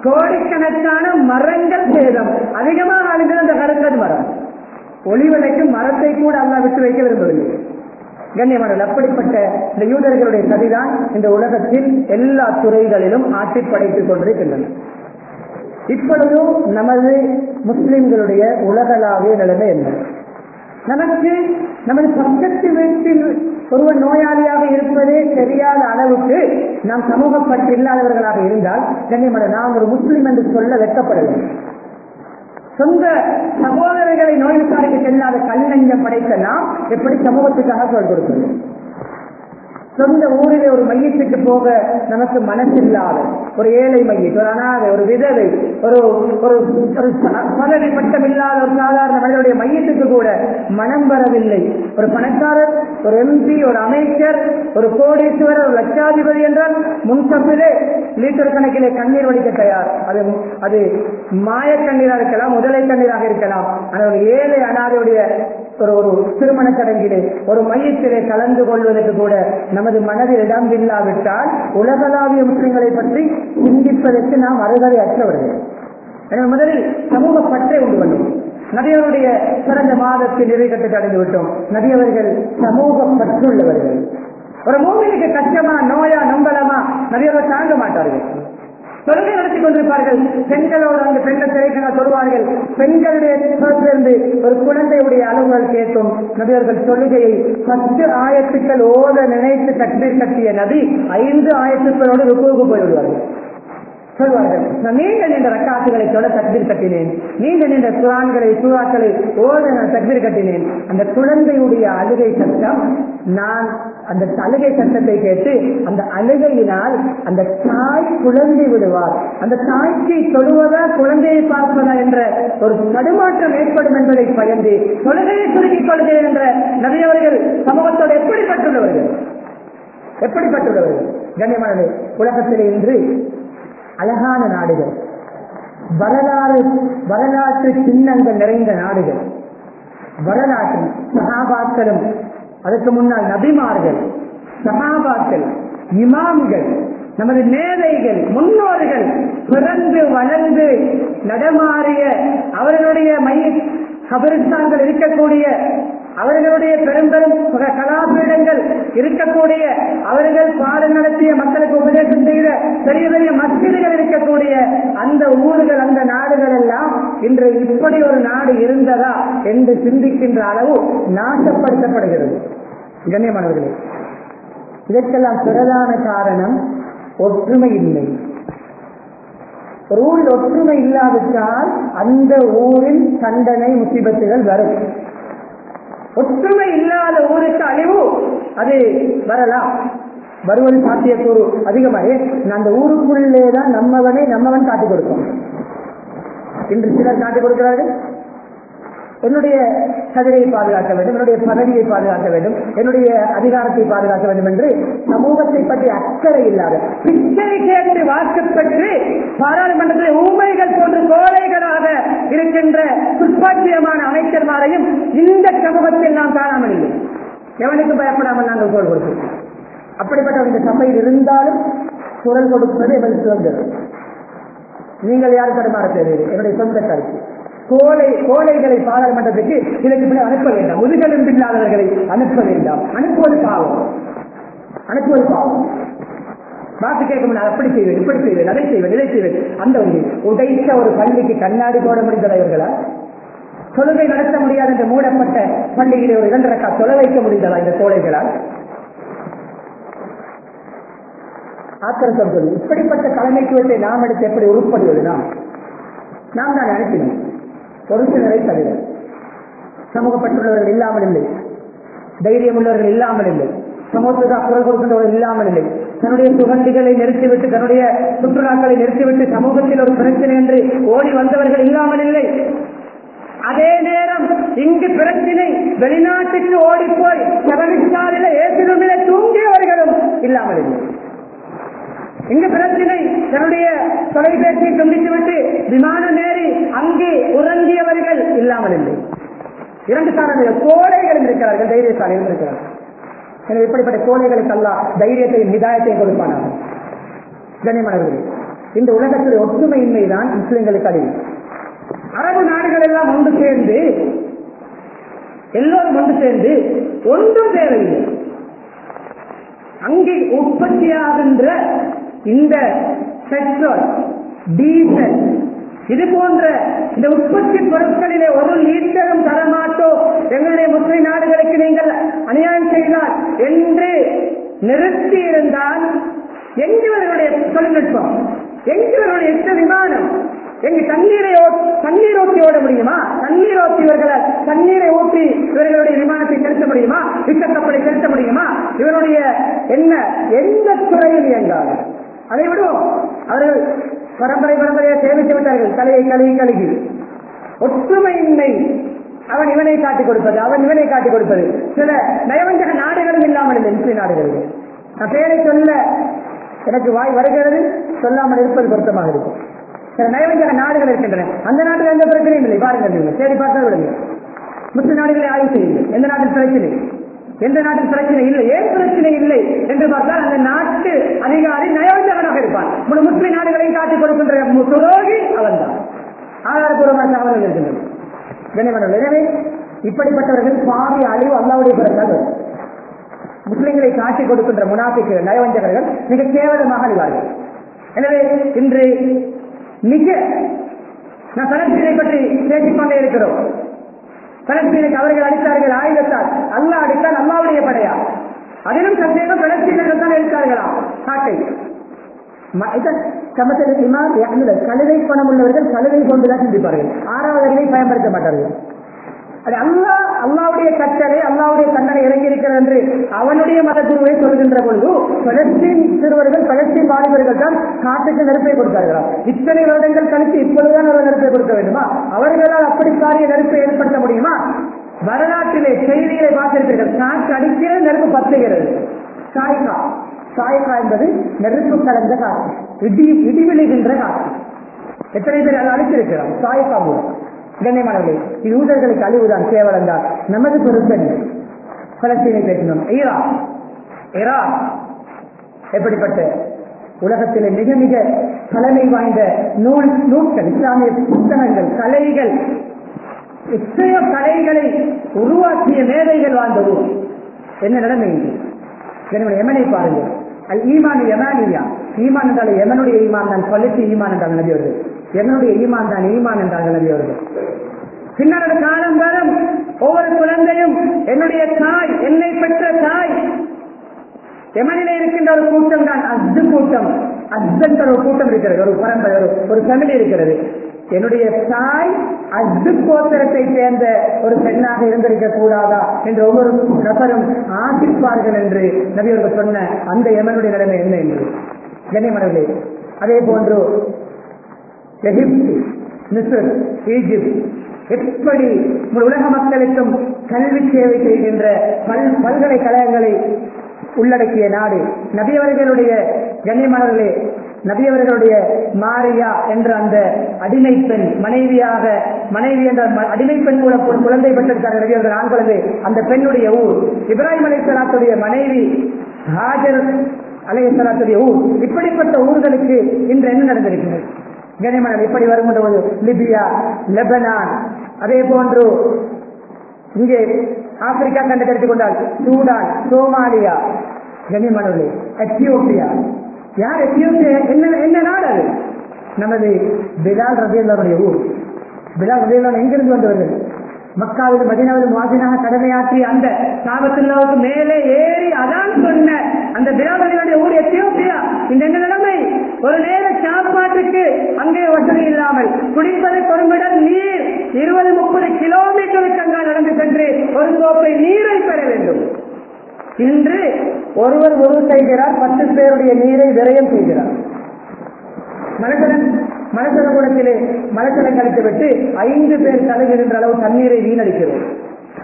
கோடிக்கணக்கான மரங்கள் சேதம். அதிகமாக அழிந்தது அந்த கருத்தது மரம். ஒளிவிலைக்கும் மரத்தை கூட அல்லா விட்டு வைக்க விரும்பவில்லை. கண்ணியமானது அப்படிப்பட்ட இந்த யூதர்களுடைய சதிதான் இந்த உலகத்தில் எல்லா துறைகளிலும் ஆட்சி படைத்துக் கொண்டிருக்கின்றன. இப்பொழுதும் நமது முஸ்லிம்களுடைய உலகளாவிய நிலைமை என்ன? நமக்கு நமது பக்கத்து வீட்டில் ஒருவர் நோயாளியாக இருப்பதே தெரியாத அளவுக்கு நாம் சமூகப்பட்டு இல்லாதவர்களாக இருந்தால் கண்ணியமான நாம் ஒரு முஸ்லிம் என்று சொல்ல வெட்டப்படவில்லை சொந்த சகோதரர்களை நோய் விசாரிக்க செல்லாத கல்லஞ்சம் படைத்த நாம் எப்படி சமூகத்துக்காக சொல் கொடுக்கிறது சொந்த ஊரிலே ஒரு மையத்துக்கு போக நமக்கு மனசில்லாத. ஒரு ஏழை மையம் ஒரு அனாதை ஒரு விதவை ஒரு ஒரு ஒரு பதவி பட்டம் இல்லாத ஒரு சாதாரண மனிதனுடைய மையத்துக்கு கூட மனம் வரவில்லை. ஒரு பணக்காரர் ஒரு எம்பி ஒரு அமைச்சர் ஒரு கோடீஸ்வரர் ஒரு லட்சாதிபதி என்றால் முன்சப்பிலே லீட்டர் கணக்கிலே கண்ணீர் வடிக்க தயார். அது அது மாய கண்ணீராக இருக்கலாம் முதலை கண்ணீராக இருக்கலாம். ஆனால் ஏழை அனாதையுடைய ஒரு ஒரு திருமண சடங்கிலே ஒரு மையத்திலே கலந்து கொள்வதற்கு கூட நமது மனதில் இடம் இல்லாவிட்டால் உலகளாவிய முஸ்லிம்களை பற்றி சிந்திப்பதற்கு நாம் அருகதை அற்றவர்கள். எனவே முதலில் சமூக பற்றை உண்டு பண்ணும். நதியவருடைய சிறந்த மாதத்தில் நிறைவேற்றத்தை அடைந்து விட்டோம். நதியவர்கள் சமூக பற்றுள்ளவர்கள். ஒரு மூவிலுக்கு கஷ்டமா நோயா நம்பலமா நதியவர் தாங்க மாட்டார்கள். தொழுகை நடத்தி கொண்டிருப்பார்கள். பெண்களோடு அந்த பெண்கள் திரைக்கண சொல்வார்கள் பெண்களுடைய புறத்திலிருந்து ஒரு குழந்தையுடைய அளவுகள் கேட்கும். நபியர்கள் தொழுகையை பத்து ஆயத்துக்கள் ஓத நினைத்து கட்டி கட்டிய நபி ஐந்து ஆயத்துக்களோடு ருக்குவுக்கு போய்விடுவார்கள். சொல்வார்கள். நான் நீண்ட ரக்காசுகளை தொட தக்பீர் கட்டினேன். நீண்ட நீண்ட குரான்களை சூறாக்களை ஓத நான் தக்பீர் கட்டினேன். அந்த குழந்தையுடைய அழுகை சத்தம் நான் அந்த அழுகை சத்தத்தை கேட்டு அந்த அழுகையினால் அந்த தாய் குழந்தை விடுவார். அந்த தாய்க்கு தொழுவதா குழந்தையை பார்ப்பதா என்ற ஒரு தடுமாற்றம் ஏற்படும் என்பதை பயந்து தொழுகையை சுருக்கிக் கொள்கிறேன் என்ற நிறையவர்கள் சமூகத்தோடு எப்படிப்பட்டுள்ளவர்கள்? எப்படிப்பட்டுள்ளவர்கள்? கண்ணியமானது உலகத்திலே இன்று அழகான நாடுகள். வரலாறு வரலாற்று சின்னங்கள் நிறைந்த நாடுகள். வரலாற்று சகாபாக்களும் அதற்கு முன்னால் நபிமார்கள் சகாபாக்கள் இமாம்கள் நமது மேதைகள் முன்னோர்கள் பிறந்து வளர்ந்து நடமாறிய அவர்களுடைய மைய கபரிஸ்தான்கள் இருக்கக்கூடிய அவர்களுடைய பெரும்பெரும் கலாபீடங்கள் இருக்கக்கூடிய அவர்கள் பாடம் நடத்திய மக்களுக்கு உபதேசம் செய்த பெரிய பெரிய மஸ்ஜிதுகள் இருக்கக்கூடிய அந்த ஊர்கள் அந்த நாடுகள் எல்லாம் இன்று இப்படி ஒரு நாடு இருந்ததா என்று சிந்திக்கின்ற அளவு நாசப்படுத்தப்படுகிறது. கண்ணியமானவர்களே இதற்கெல்லாம் பிரதான காரணம் ஒற்றுமை இல்லை. ஒரு ஊரில் ஒற்றுமை இல்லாவிட்டால் அந்த ஊரின் தண்டனை முசிபத்துகள் வரும். ஒற்றுமை இல்லாத ஊருக்கு அழிவு. அது வரலாம் வருவது சாத்தியக்கூறு அதிகமாக அந்த ஊருக்குள்ளே தான் நம்மவனை நம்மவன் காட்டிக் கொடுக்கும். இன்று சிலர் காட்டிக் கொடுக்கிறார்கள். என்னுடைய கதிரையை பாதுகாக்க வேண்டும் என்னுடைய பதவியை பாதுகாக்க வேண்டும் என்னுடைய அதிகாரத்தை பாதுகாக்க வேண்டும் என்று சமூகத்தை பற்றி அக்கறை இல்லாத பிச்சை கேட்டு வாக்குப்பட்டு பாராளுமன்றத்தில் ஊமைகள் போன்ற கோழைகளாக இருக்கின்ற துப்பாக்கியமான அமைச்சர்மாரையும் இந்த சமூகத்தில் நாம் காணாமல் இல்லை. எவனுக்கு பயப்படாமல் நாங்கள் குரல் கொடுக்கிறோம் அப்படிப்பட்ட இந்த சபையில் இருந்தாலும் குரல் கொடுப்பது எங்களுக்கு சுதந்திரம் நீங்கள் யாரும் தடுமாற தேவையில்லை என்னுடைய சொந்த கருத்து. கோலை கோலைகளை பாராளுமன்றத்துக்கு இதற்கு அனுப்ப வேண்டாம். முதுகெலும்பு இல்லாதவர்களை அனுப்ப வேண்டாம். அனுப்புவது பாவம். அனுப்புவது பாவம். வாக்கு கேட்க முடியாது அப்படி செய்வேன் இப்படி செய்வேன் அதை செய்வேன் இதை செய்வேன். அந்த ஒரு உடைத்த ஒரு பள்ளிக்கு கண்ணாடி போட முடிந்தவர்களா தொழுகை நடத்த முடியாது என்று மூடப்பட்ட பள்ளியிலே ஒரு இரண்டரை கா தொலை வைக்க முடிந்ததா இந்த கோழைகளால் ஆத்திரத்தம் சொல்லி இப்படிப்பட்ட தலைமைத்துவத்தை நாம் எடுத்து எப்படி உருப்படுவது நாம்? நாம் தான் அனுப்பினோம். ஒரு தவிர சமூகப்பட்டுள்ளவர்கள் இல்லாமல் இல்லை. தைரியம் உள்ளவர்கள் இல்லாமல் இல்லை. சமூகத்துக்காக குரல் கொடுக்கின்றவர்கள் இல்லாமல் இல்லை. தன்னுடைய சுகண்டிகளை நிறுத்திவிட்டு தன்னுடைய சுற்றுலாக்களை நிறுத்திவிட்டு சமூகத்தில் ஒரு பிரச்சனை என்று ஓடி வந்தவர்கள் இல்லாமல் இல்லை. அதே நேரம் இங்கு பிரச்சனை வெளிநாட்டுக்கு ஓடி போய் செவனிஸ்தானில ஏசிலுமில தூங்கியவர்களும் இல்லாமல் இல்லை. இங்கு பிரச்சனை தன்னுடைய தொலைபேசியை துண்டித்துவிட்டு விமானம் ஏறி அங்கே உறங்கியவர்கள் இல்லாமல் இல்லை இரண்டு சாரங்கள் கோழைகளும் இருக்கிறார்கள் தைரியசாலிகள் இருக்கிறார்கள். எனவே இப்படிப்பட்ட கோழைகளுக்கு அல்ல தைரியத்தையும் ஹிதாயத்தையும் கொடுப்பானாக. கண்ணியமானவர்களே இந்த உலகத்தில் ஒற்றுமையின்மை தான் முஸ்லிம்களுக்கு அதிகம் அரபு நாடுகள் எல்லாம் ஒன்று சேர்ந்து எல்லோரும் ஒன்று சேர்ந்து ஒன்றும் தேவையில்லை. அங்கே உற்பத்தியாகின்ற இந்த பெட்ரோல் டீசல் இது போன்ற இந்த உற்பத்தி பொருட்களிலே ஒரு லீட்டரும் தரமாட்டோம் எங்களுடைய முஸ்லிம் நாடுகளுக்கு நீங்கள் அநியாயம் செய்தால் என்று நிறுத்தி இருந்தால் எங்களுடைய தொழில்நுட்பம்? எங்களுடைய எந்த விமானம்? எங்க தண்ணீரை தண்ணீர் ஊற்றி ஓட முடியுமா? தண்ணீர் ஊற்றி இவர்களை தண்ணீரை ஊற்றி இவர்களுடைய விமானத்தை செலுத்த முடியுமா? விசக்கப்பலை செலுத்த முடியுமா? இவருடைய என்ன எந்த துறையில் இயங்காது? அதை விடுவோம் அவர்கள் பரம்பரை பரம்பரையை சேமித்து விட்டார்கள். தலையை கழுவி கழுகி ஒற்றுமையின்மை அவன் இவனை காட்டிக் கொடுப்பது அவன் இவனை காட்டிக் கொடுப்பது. சில நயவஞ்சக நாடுகளும் இல்லாமல் இல்லை முஸ்லிம் நாடுகளில். நான் பேரை சொல்ல எனக்கு வாய் வருகிறது சொல்லாமல் இருப்பது பொருத்தமாக இருக்கும். சில நயவஞ்சக நாடுகள் இருக்கின்றன. அந்த நாட்டில் எந்த பிரச்சனையும் இல்லை. பாருங்கள் தேடி பார்த்தா விடுங்க முஸ்லிம் நாடுகளை ஆய்வு செய்யுங்கள். எந்த நாட்டில் பிரச்சனை எந்த நாட்டில் பிரச்சனை இல்லை? ஏன் பிரச்சனை இல்லை? என்று பார்த்தால் அந்த நாட்டு அதிகாரி நயவஞ்சகனாக இருப்பான். முஸ்லிம் நாடுகளையும் காட்டிக் கொடுக்கின்ற மு- துரோகி அவன் தான் ஆதாரபூர்வமான தகவல்கள் இருக்கின்றன. கண்ணியமானவர்களே, எனவே இப்படிப்பட்டவர்கள் பாவி அழிவு அல்லாவுடைய பிறந்தால் முஸ்லிம்களை காட்டிக் கொடுக்கின்ற முனாபிக்கு நயவஞ்சகர்கள் மிக கேவலமாக அழிவார்கள். எனவே இன்று மிக நான் சனத்தினை பற்றி பேசிக்கொண்டே இருக்கிறோம். பலஸ்தீனுக்கு அவர்கள் அடித்தார்கள் ஆயுதத்தால். அல்லா அடித்தால் அல்லாவுடைய படையா? அதிலும் சந்தேகம் பலஸ்தீனர்கள் தான் எடுத்தார்களா நாட்டை ம- சமத்தில் கழுதை பணம் உள்ளவர்கள் கழுதை கொண்டுதான் சிந்திப்பார்கள். ஆறாவது அறிவை பயன்படுத்த மாட்டார்கள் அது அல்லா அல்லாவுடைய கட்டளை அல்லாவுடைய தண்டனை இறங்கியிருக்கிறது என்று அவனுடைய மதகுருவை சொல்கின்ற பொழுது பலஸ்தீன் சிறுவர்கள் பலஸ்தீன் வாலிபர்கள் தான் காட்டுக்கு நெருப்பை கொடுத்தார்களாம். இத்தனை வருடங்கள் கழித்து இப்பொழுதுதான் அவர் நெருப்பை கொடுக்க வேண்டுமா? அவர்களால் அப்படி காரிய நெருப்பை ஏற்படுத்த முடியுமா? வரலாற்றிலே செய்திகளை பார்த்திருப்பீர்கள் காற்று அடிக்கிறது நெருப்பு பத்துகிறது. சாய்கா. சாய்கா என்பது நெருப்பு கலந்த காற்று. இடி இடி விழுகின்ற காற்று. எத்தனை பேர் அதை அழித்திருக்கிறார் சாய்கா மூலம். கண்ணியமானவர்களே இது யூதர்களுக்கு அழிவுதான் கேவலம் தான் நமது பொருத்தன் பலஸ்தீனை பேசினோம். ஈரான் ஈரான் எப்படிப்பட்ட உலகத்திலே மிக மிக தலைமை வாய்ந்த நூல் நூல்கள் இஸ்லாமிய புத்தகங்கள் கலைகள் எத்தனையோ கலைகளை உருவாக்கிய மேதைகள் வாழ்ந்தது. என்ன நிலைமை என்னுடைய எமனை பாருங்கள். அல் ஈமான் எமானியா ஈமான் என்றால் எமனுடைய ஈமான் தான். பழுத்து ஈமான் என்றால் நபி அவர்கள் என்னுடைய ஈமான் தான் ஈமான் என்றார்கள் நபி அவர்கள். பின்னர் காலம் வரும் ஒவ்வொரு குழந்தையும் என்னுடைய தாய் என்னை பெற்ற தாய் எமனிலே இருக்கின்ற ஒரு கூட்டம் தான் அஸ்து கூட்டம். அஸ்தன்ற ஒரு கூட்டம் இருக்கிறது ஒரு பரம்பரை ஒரு ஒரு ஃபேமிலி இருக்கிறது. என்னுடைய தாய் அஸ்து கோத்திரத்தை சேர்ந்த ஒரு பெண்ணாக இருந்திருக்க கூடாதா என்று ஒவ்வொரு நபரும் ஆசிப்பார்கள் என்று நபி அவர்கள் சொன்ன அந்த எமனுடைய நிலைமை என்ன என்று கண்ணியமனவர்களே அதே போன்று எகிப்து மிஸ்ர் ஈஜிப்ட் எப்படி உலக மக்களுக்கும் கல்வி சேவை செய்கின்ற பல் பல்கலைக்கழகங்களை உள்ளடக்கிய நாடு நபியவர்களுடைய கண்ணியமானவர்களே நபியவர்களுடைய மாரியா என்ற அந்த அடிமை பெண் மனைவியாக மனைவி என்ற ம- அடிமை பெண் மூலம் குழந்தை பெற்றிருக்காங்க நபியவர்கள் ஆண் குழந்தை அந்த பெண்ணுடைய ஊர் இப்ராஹிம் அலைசலாத்துடைய மனைவி ஹாஜர் அலைசலாத்துடைய ஊர் இப்படிப்பட்ட ஊர்களுக்கு இன்று என்ன நடந்திருக்கிறது? கனிமணல் எப்படி வருகின்ற போது லிபியா லெபனான். அதே போன்று இங்கே ஆப்பிரிக்கா கண்டு எடுத்துக் கொண்டால் சூடான் சோமாலியா கனிமணல் எத்தியோப்பியா. யார் எத்தியோப்பியா? என்ன என்ன நாடு அது? நமது பிலால் ரபியல்லாவுடைய ஊர். பிலால் ரபியல்லான் எங்கிருந்து வந்தவர்கள்? மக்காவில் மதினாவில் மாதினாக கடமையாற்றி அந்த சாபத்துல்லாவுக்கு மேலே ஏறி அதான் சொன்ன அந்த பிலால் ஊர் எத்தியோப்பியா. இந்த நிலைமை? ஒரு நேர சாப்பாட்டுக்கு அங்கே வசதி இல்லாமல் குடிப்பதற்கு ஒருமிடம் நீர் இருபது முப்பது கிலோமீட்டருக்கு அங்கே நடந்து சென்று ஒரு கோப்பை நீரை பெற வேண்டும். இன்று ஒருவர் உருவ செய்கிறார் பத்து பேருடைய நீரை விரயம் செய்கிறார். மலசலம் மலசல குடத்திலே மலசலம் கழித்து விட்டு ஐந்து பேர் தலைகின்ற அளவு தண்ணீரை வீணடிக்கிறோம்.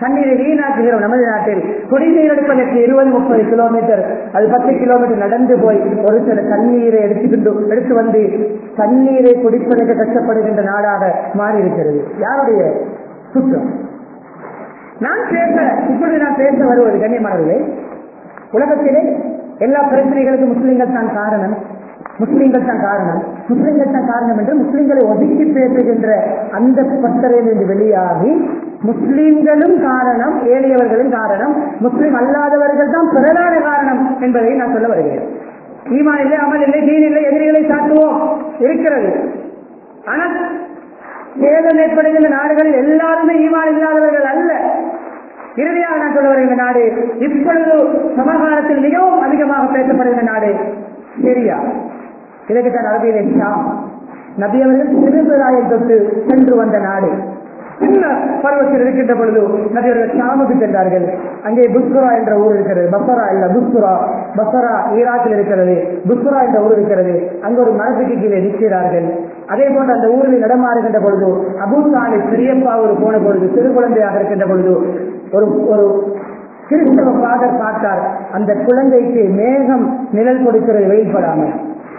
தண்ணீரை வீணாக்குகிறோம் நமது நாட்டில். குடிநீர் எடுப்பதற்கு இருபது முப்பது கிலோமீட்டர் அது பத்து கிலோமீட்டர் நடந்து போய் ஒரு சில தண்ணீரை எடுத்துக்கிட்டு எடுத்து வந்து தண்ணீரை குடிப்பதற்கு கஷ்டப்படுகின்ற நாடாக மாறி இருக்கிறது யாருடைய சுற்றம் நான் பேச இப்பொழுது நான் பேச வருவது கண்ணியமானவர்களே உலகத்திலே எல்லா பிரச்சனைகளுக்கும் முஸ்லிம்கள் தான் காரணம். முஸ்லிம்கள் தான் காரணம். முஸ்லிம்கள் தான் காரணம் என்று முஸ்லிம்களை ஒதுக்கி பேசுகின்ற அந்த பட்டறையிலிருந்து வெளியாகி முஸ்லிம்களும் காரணம் ஏழையவர்களும் காரணம் முஸ்லிம் அல்லாதவர்கள் தான் பிரதான காரணம் என்பதை நான் சொல்ல வருகிறேன். ஈமான் இல்லை அமல் இல்லை தீன் இல்லை எதிரிகளை சாட்டுவோம் இருக்கிறது. ஆனால் சேதம் ஏற்படுகின்ற நாடுகளில் எல்லாருமே ஈமான் இல்லாதவர்கள் அல்ல. இறுதியாக நான் சொல்ல வருகின்ற நாடு இப்பொழுது சமகாலத்தில் மிகவும் அதிகமாக பேசப்படுகின்ற நாடு சரியா. இதற்கு தான் அரபியிலே ஷாம் நபி அவர்கள் சிறுபிராயை தொட்டு சென்று வந்த நாடு. சின்ன பருவத்தில் இருக்கின்ற பொழுது நபியவர்கள் ஷாமுக்கு சென்றார்கள். அங்கே புஸ்குரா என்ற ஊர் இருக்கிறது. பசரா இல்ல புஸ்குரா பசரா ஈராக்கில் இருக்கிறது. புஸ்குரா என்ற ஊர் இருக்கிறது. அங்கு ஒரு மரத்துக்கு கீழே நிற்கிறார்கள். அதே போன்று அந்த ஊரில் நடமாறுகின்ற பொழுது அபூ தாலிப் பெரியப்பா ஒரு போன பொழுது சிறு குழந்தையாக இருக்கின்ற பொழுது ஒரு ஒரு கிறிஸ்தவ பாதர் பார்த்தார். அந்த குழந்தைக்கு மேகம் நிழல் கொடுக்கிறது வெயில்படாமல்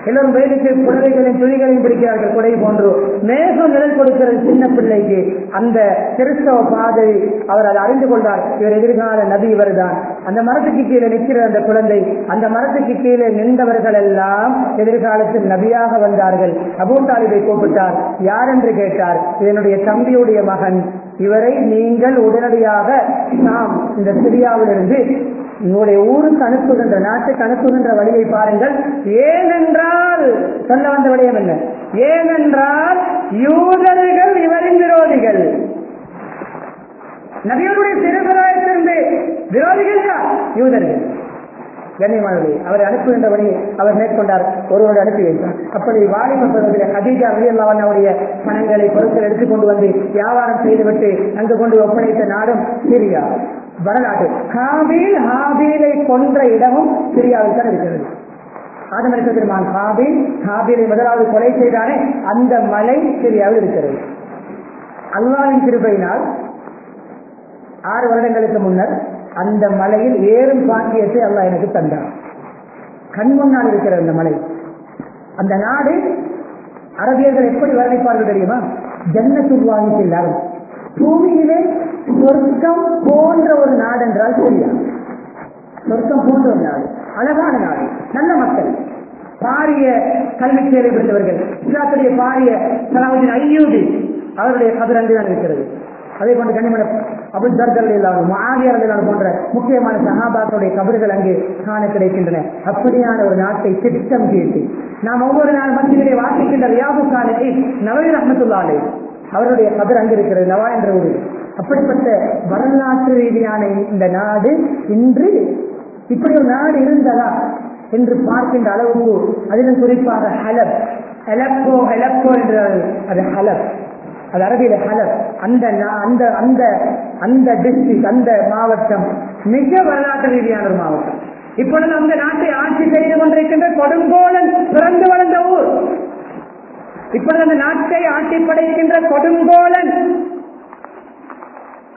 எல்லோரும் வயதுக்கு குழந்தைகளின் துணிகளையும் பிடிக்கிறார்கள். குடை போன்று மேகம் நிழல் கொடுக்கிறது சின்ன பிள்ளைக்கு அந்த கிறிஸ்தவ பாதை அவர் அதை அறிந்து கொண்டார். இவர் எதிர்கால நபி இவர்தான். அந்த மரத்துக்கு கீழே நிற்கிற அந்த குழந்தை அந்த மரத்துக்கு கீழே நின்றவர்கள் எல்லாம் எதிர்காலத்தில் நபியாக வந்தார்கள். அபூ கூப்பிட்டார். யார் என்று கேட்டார்? இதனுடைய தம்பியுடைய மகன். இவரை நீங்கள் உடனடியாக நாம் இந்த சிரியாவிலிருந்து உங்களுடைய ஊருக்கு அனுப்புகின்ற நாட்டுக்கு அனுப்புகின்ற வழியை பாருங்கள். ஏனென்றால் சொல்ல வந்த விடயம் என்ன? ஏனென்றால் யூதர்கள் இவரின் விரோதிகள். நபிகளுடைய திருவிழாவிலிருந்து விரோதிகள் யூதர்கள். கண்ணியமானவர்களே அவரை அனுப்புகின்ற வழியை அவர் மேற்கொண்டார். ஒருவரோடு அனுப்பி வைத்தார் அப்படி வாலிப பருவத்தில் ஹதீஜா அலியல்லாவன் அவருடைய பணங்களை பொருட்கள் எடுத்துக்கொண்டு வந்து வியாபாரம் செய்துவிட்டு அங்கு கொண்டு ஒப்படைத்த நாடும் சிரியா. வரலாற்று ஹாபீல் ஹாபீலை கொன்ற இடமும் சிரியாவில் தான் இருக்கிறது. ஆதம் பெருமான் ஹாபீல் ஹாபீலை முதலாவது கொலை செய்தானே அந்த மலை சிரியாவில் இருக்கிறது. அல்லாவின் கிருபையினால் ஆறு வருடங்களுக்கு முன்னர் அந்த மலையில் ஏறும் பாக்கியத்தை அல்லாஹ் எனக்கு தந்தார் கண் முன்னால் இருக்கிற அந்த மலை. அந்த நாடு அரபியர்கள் எப்படி வர்ணிப்பார்கள் தெரியுமா? ஜன்னத்துள்ளாகி செல்லாரும் பூமியிலே சொர்க்கம் போன்ற ஒரு நாடு என்றால் சரியா சொர்க்கம் போன்ற ஒரு நாடு. அழகான நாடு. நல்ல மக்கள். பாரிய கல்வி சேவை பெற்றவர்கள். இஸ்லாத்துடைய பாரிய சலாவுதீன் ஐயூபி அவருடைய கதிர் தான் இருக்கிறது. அதே போன்று கனிமன அபுல் தர்கள் இல்லாமல் ஆகியவர்கள் போன்ற முக்கியமான சகாபாக்களுடைய கபர்கள் அங்கே காண கிடைக்கின்றன. அப்படியான ஒரு நாட்டை திட்டம் கேட்டு நாம் ஒவ்வொரு நாள் மத்தியிலே வாசிக்கின்ற ரியாபு காலை நவீன அஹமத்துல்லாலே அவருடைய கபர் அங்கு இருக்கிறது நவா என்ற ஊரில். அப்படிப்பட்ட வரலாற்று ரீதியான இந்த நாடு இன்று இப்படி ஒரு நாடு இருந்ததா என்று பார்க்கின்ற அளவுக்கு அதிலும் குறிப்பாக ஹலப். ஹெலப்போ ஹெலப்போ என்று அது ஹலப். அது அரபியில ஹலப். அந்த அந்த அந்த அந்த டிஸ்ட்ரிக்ட் அந்த மாவட்டம் மிக வரலாற்று ரீதியான ஒரு மாவட்டம். இப்பொழுது அந்த நாட்டை ஆட்சி செய்து கொண்டிருக்கின்ற கொடுங்கோலன் பிறந்து வளர்ந்த ஊர். இப்பொழுது அந்த நாட்டை ஆட்சி படைக்கின்ற கொடுங்கோலன்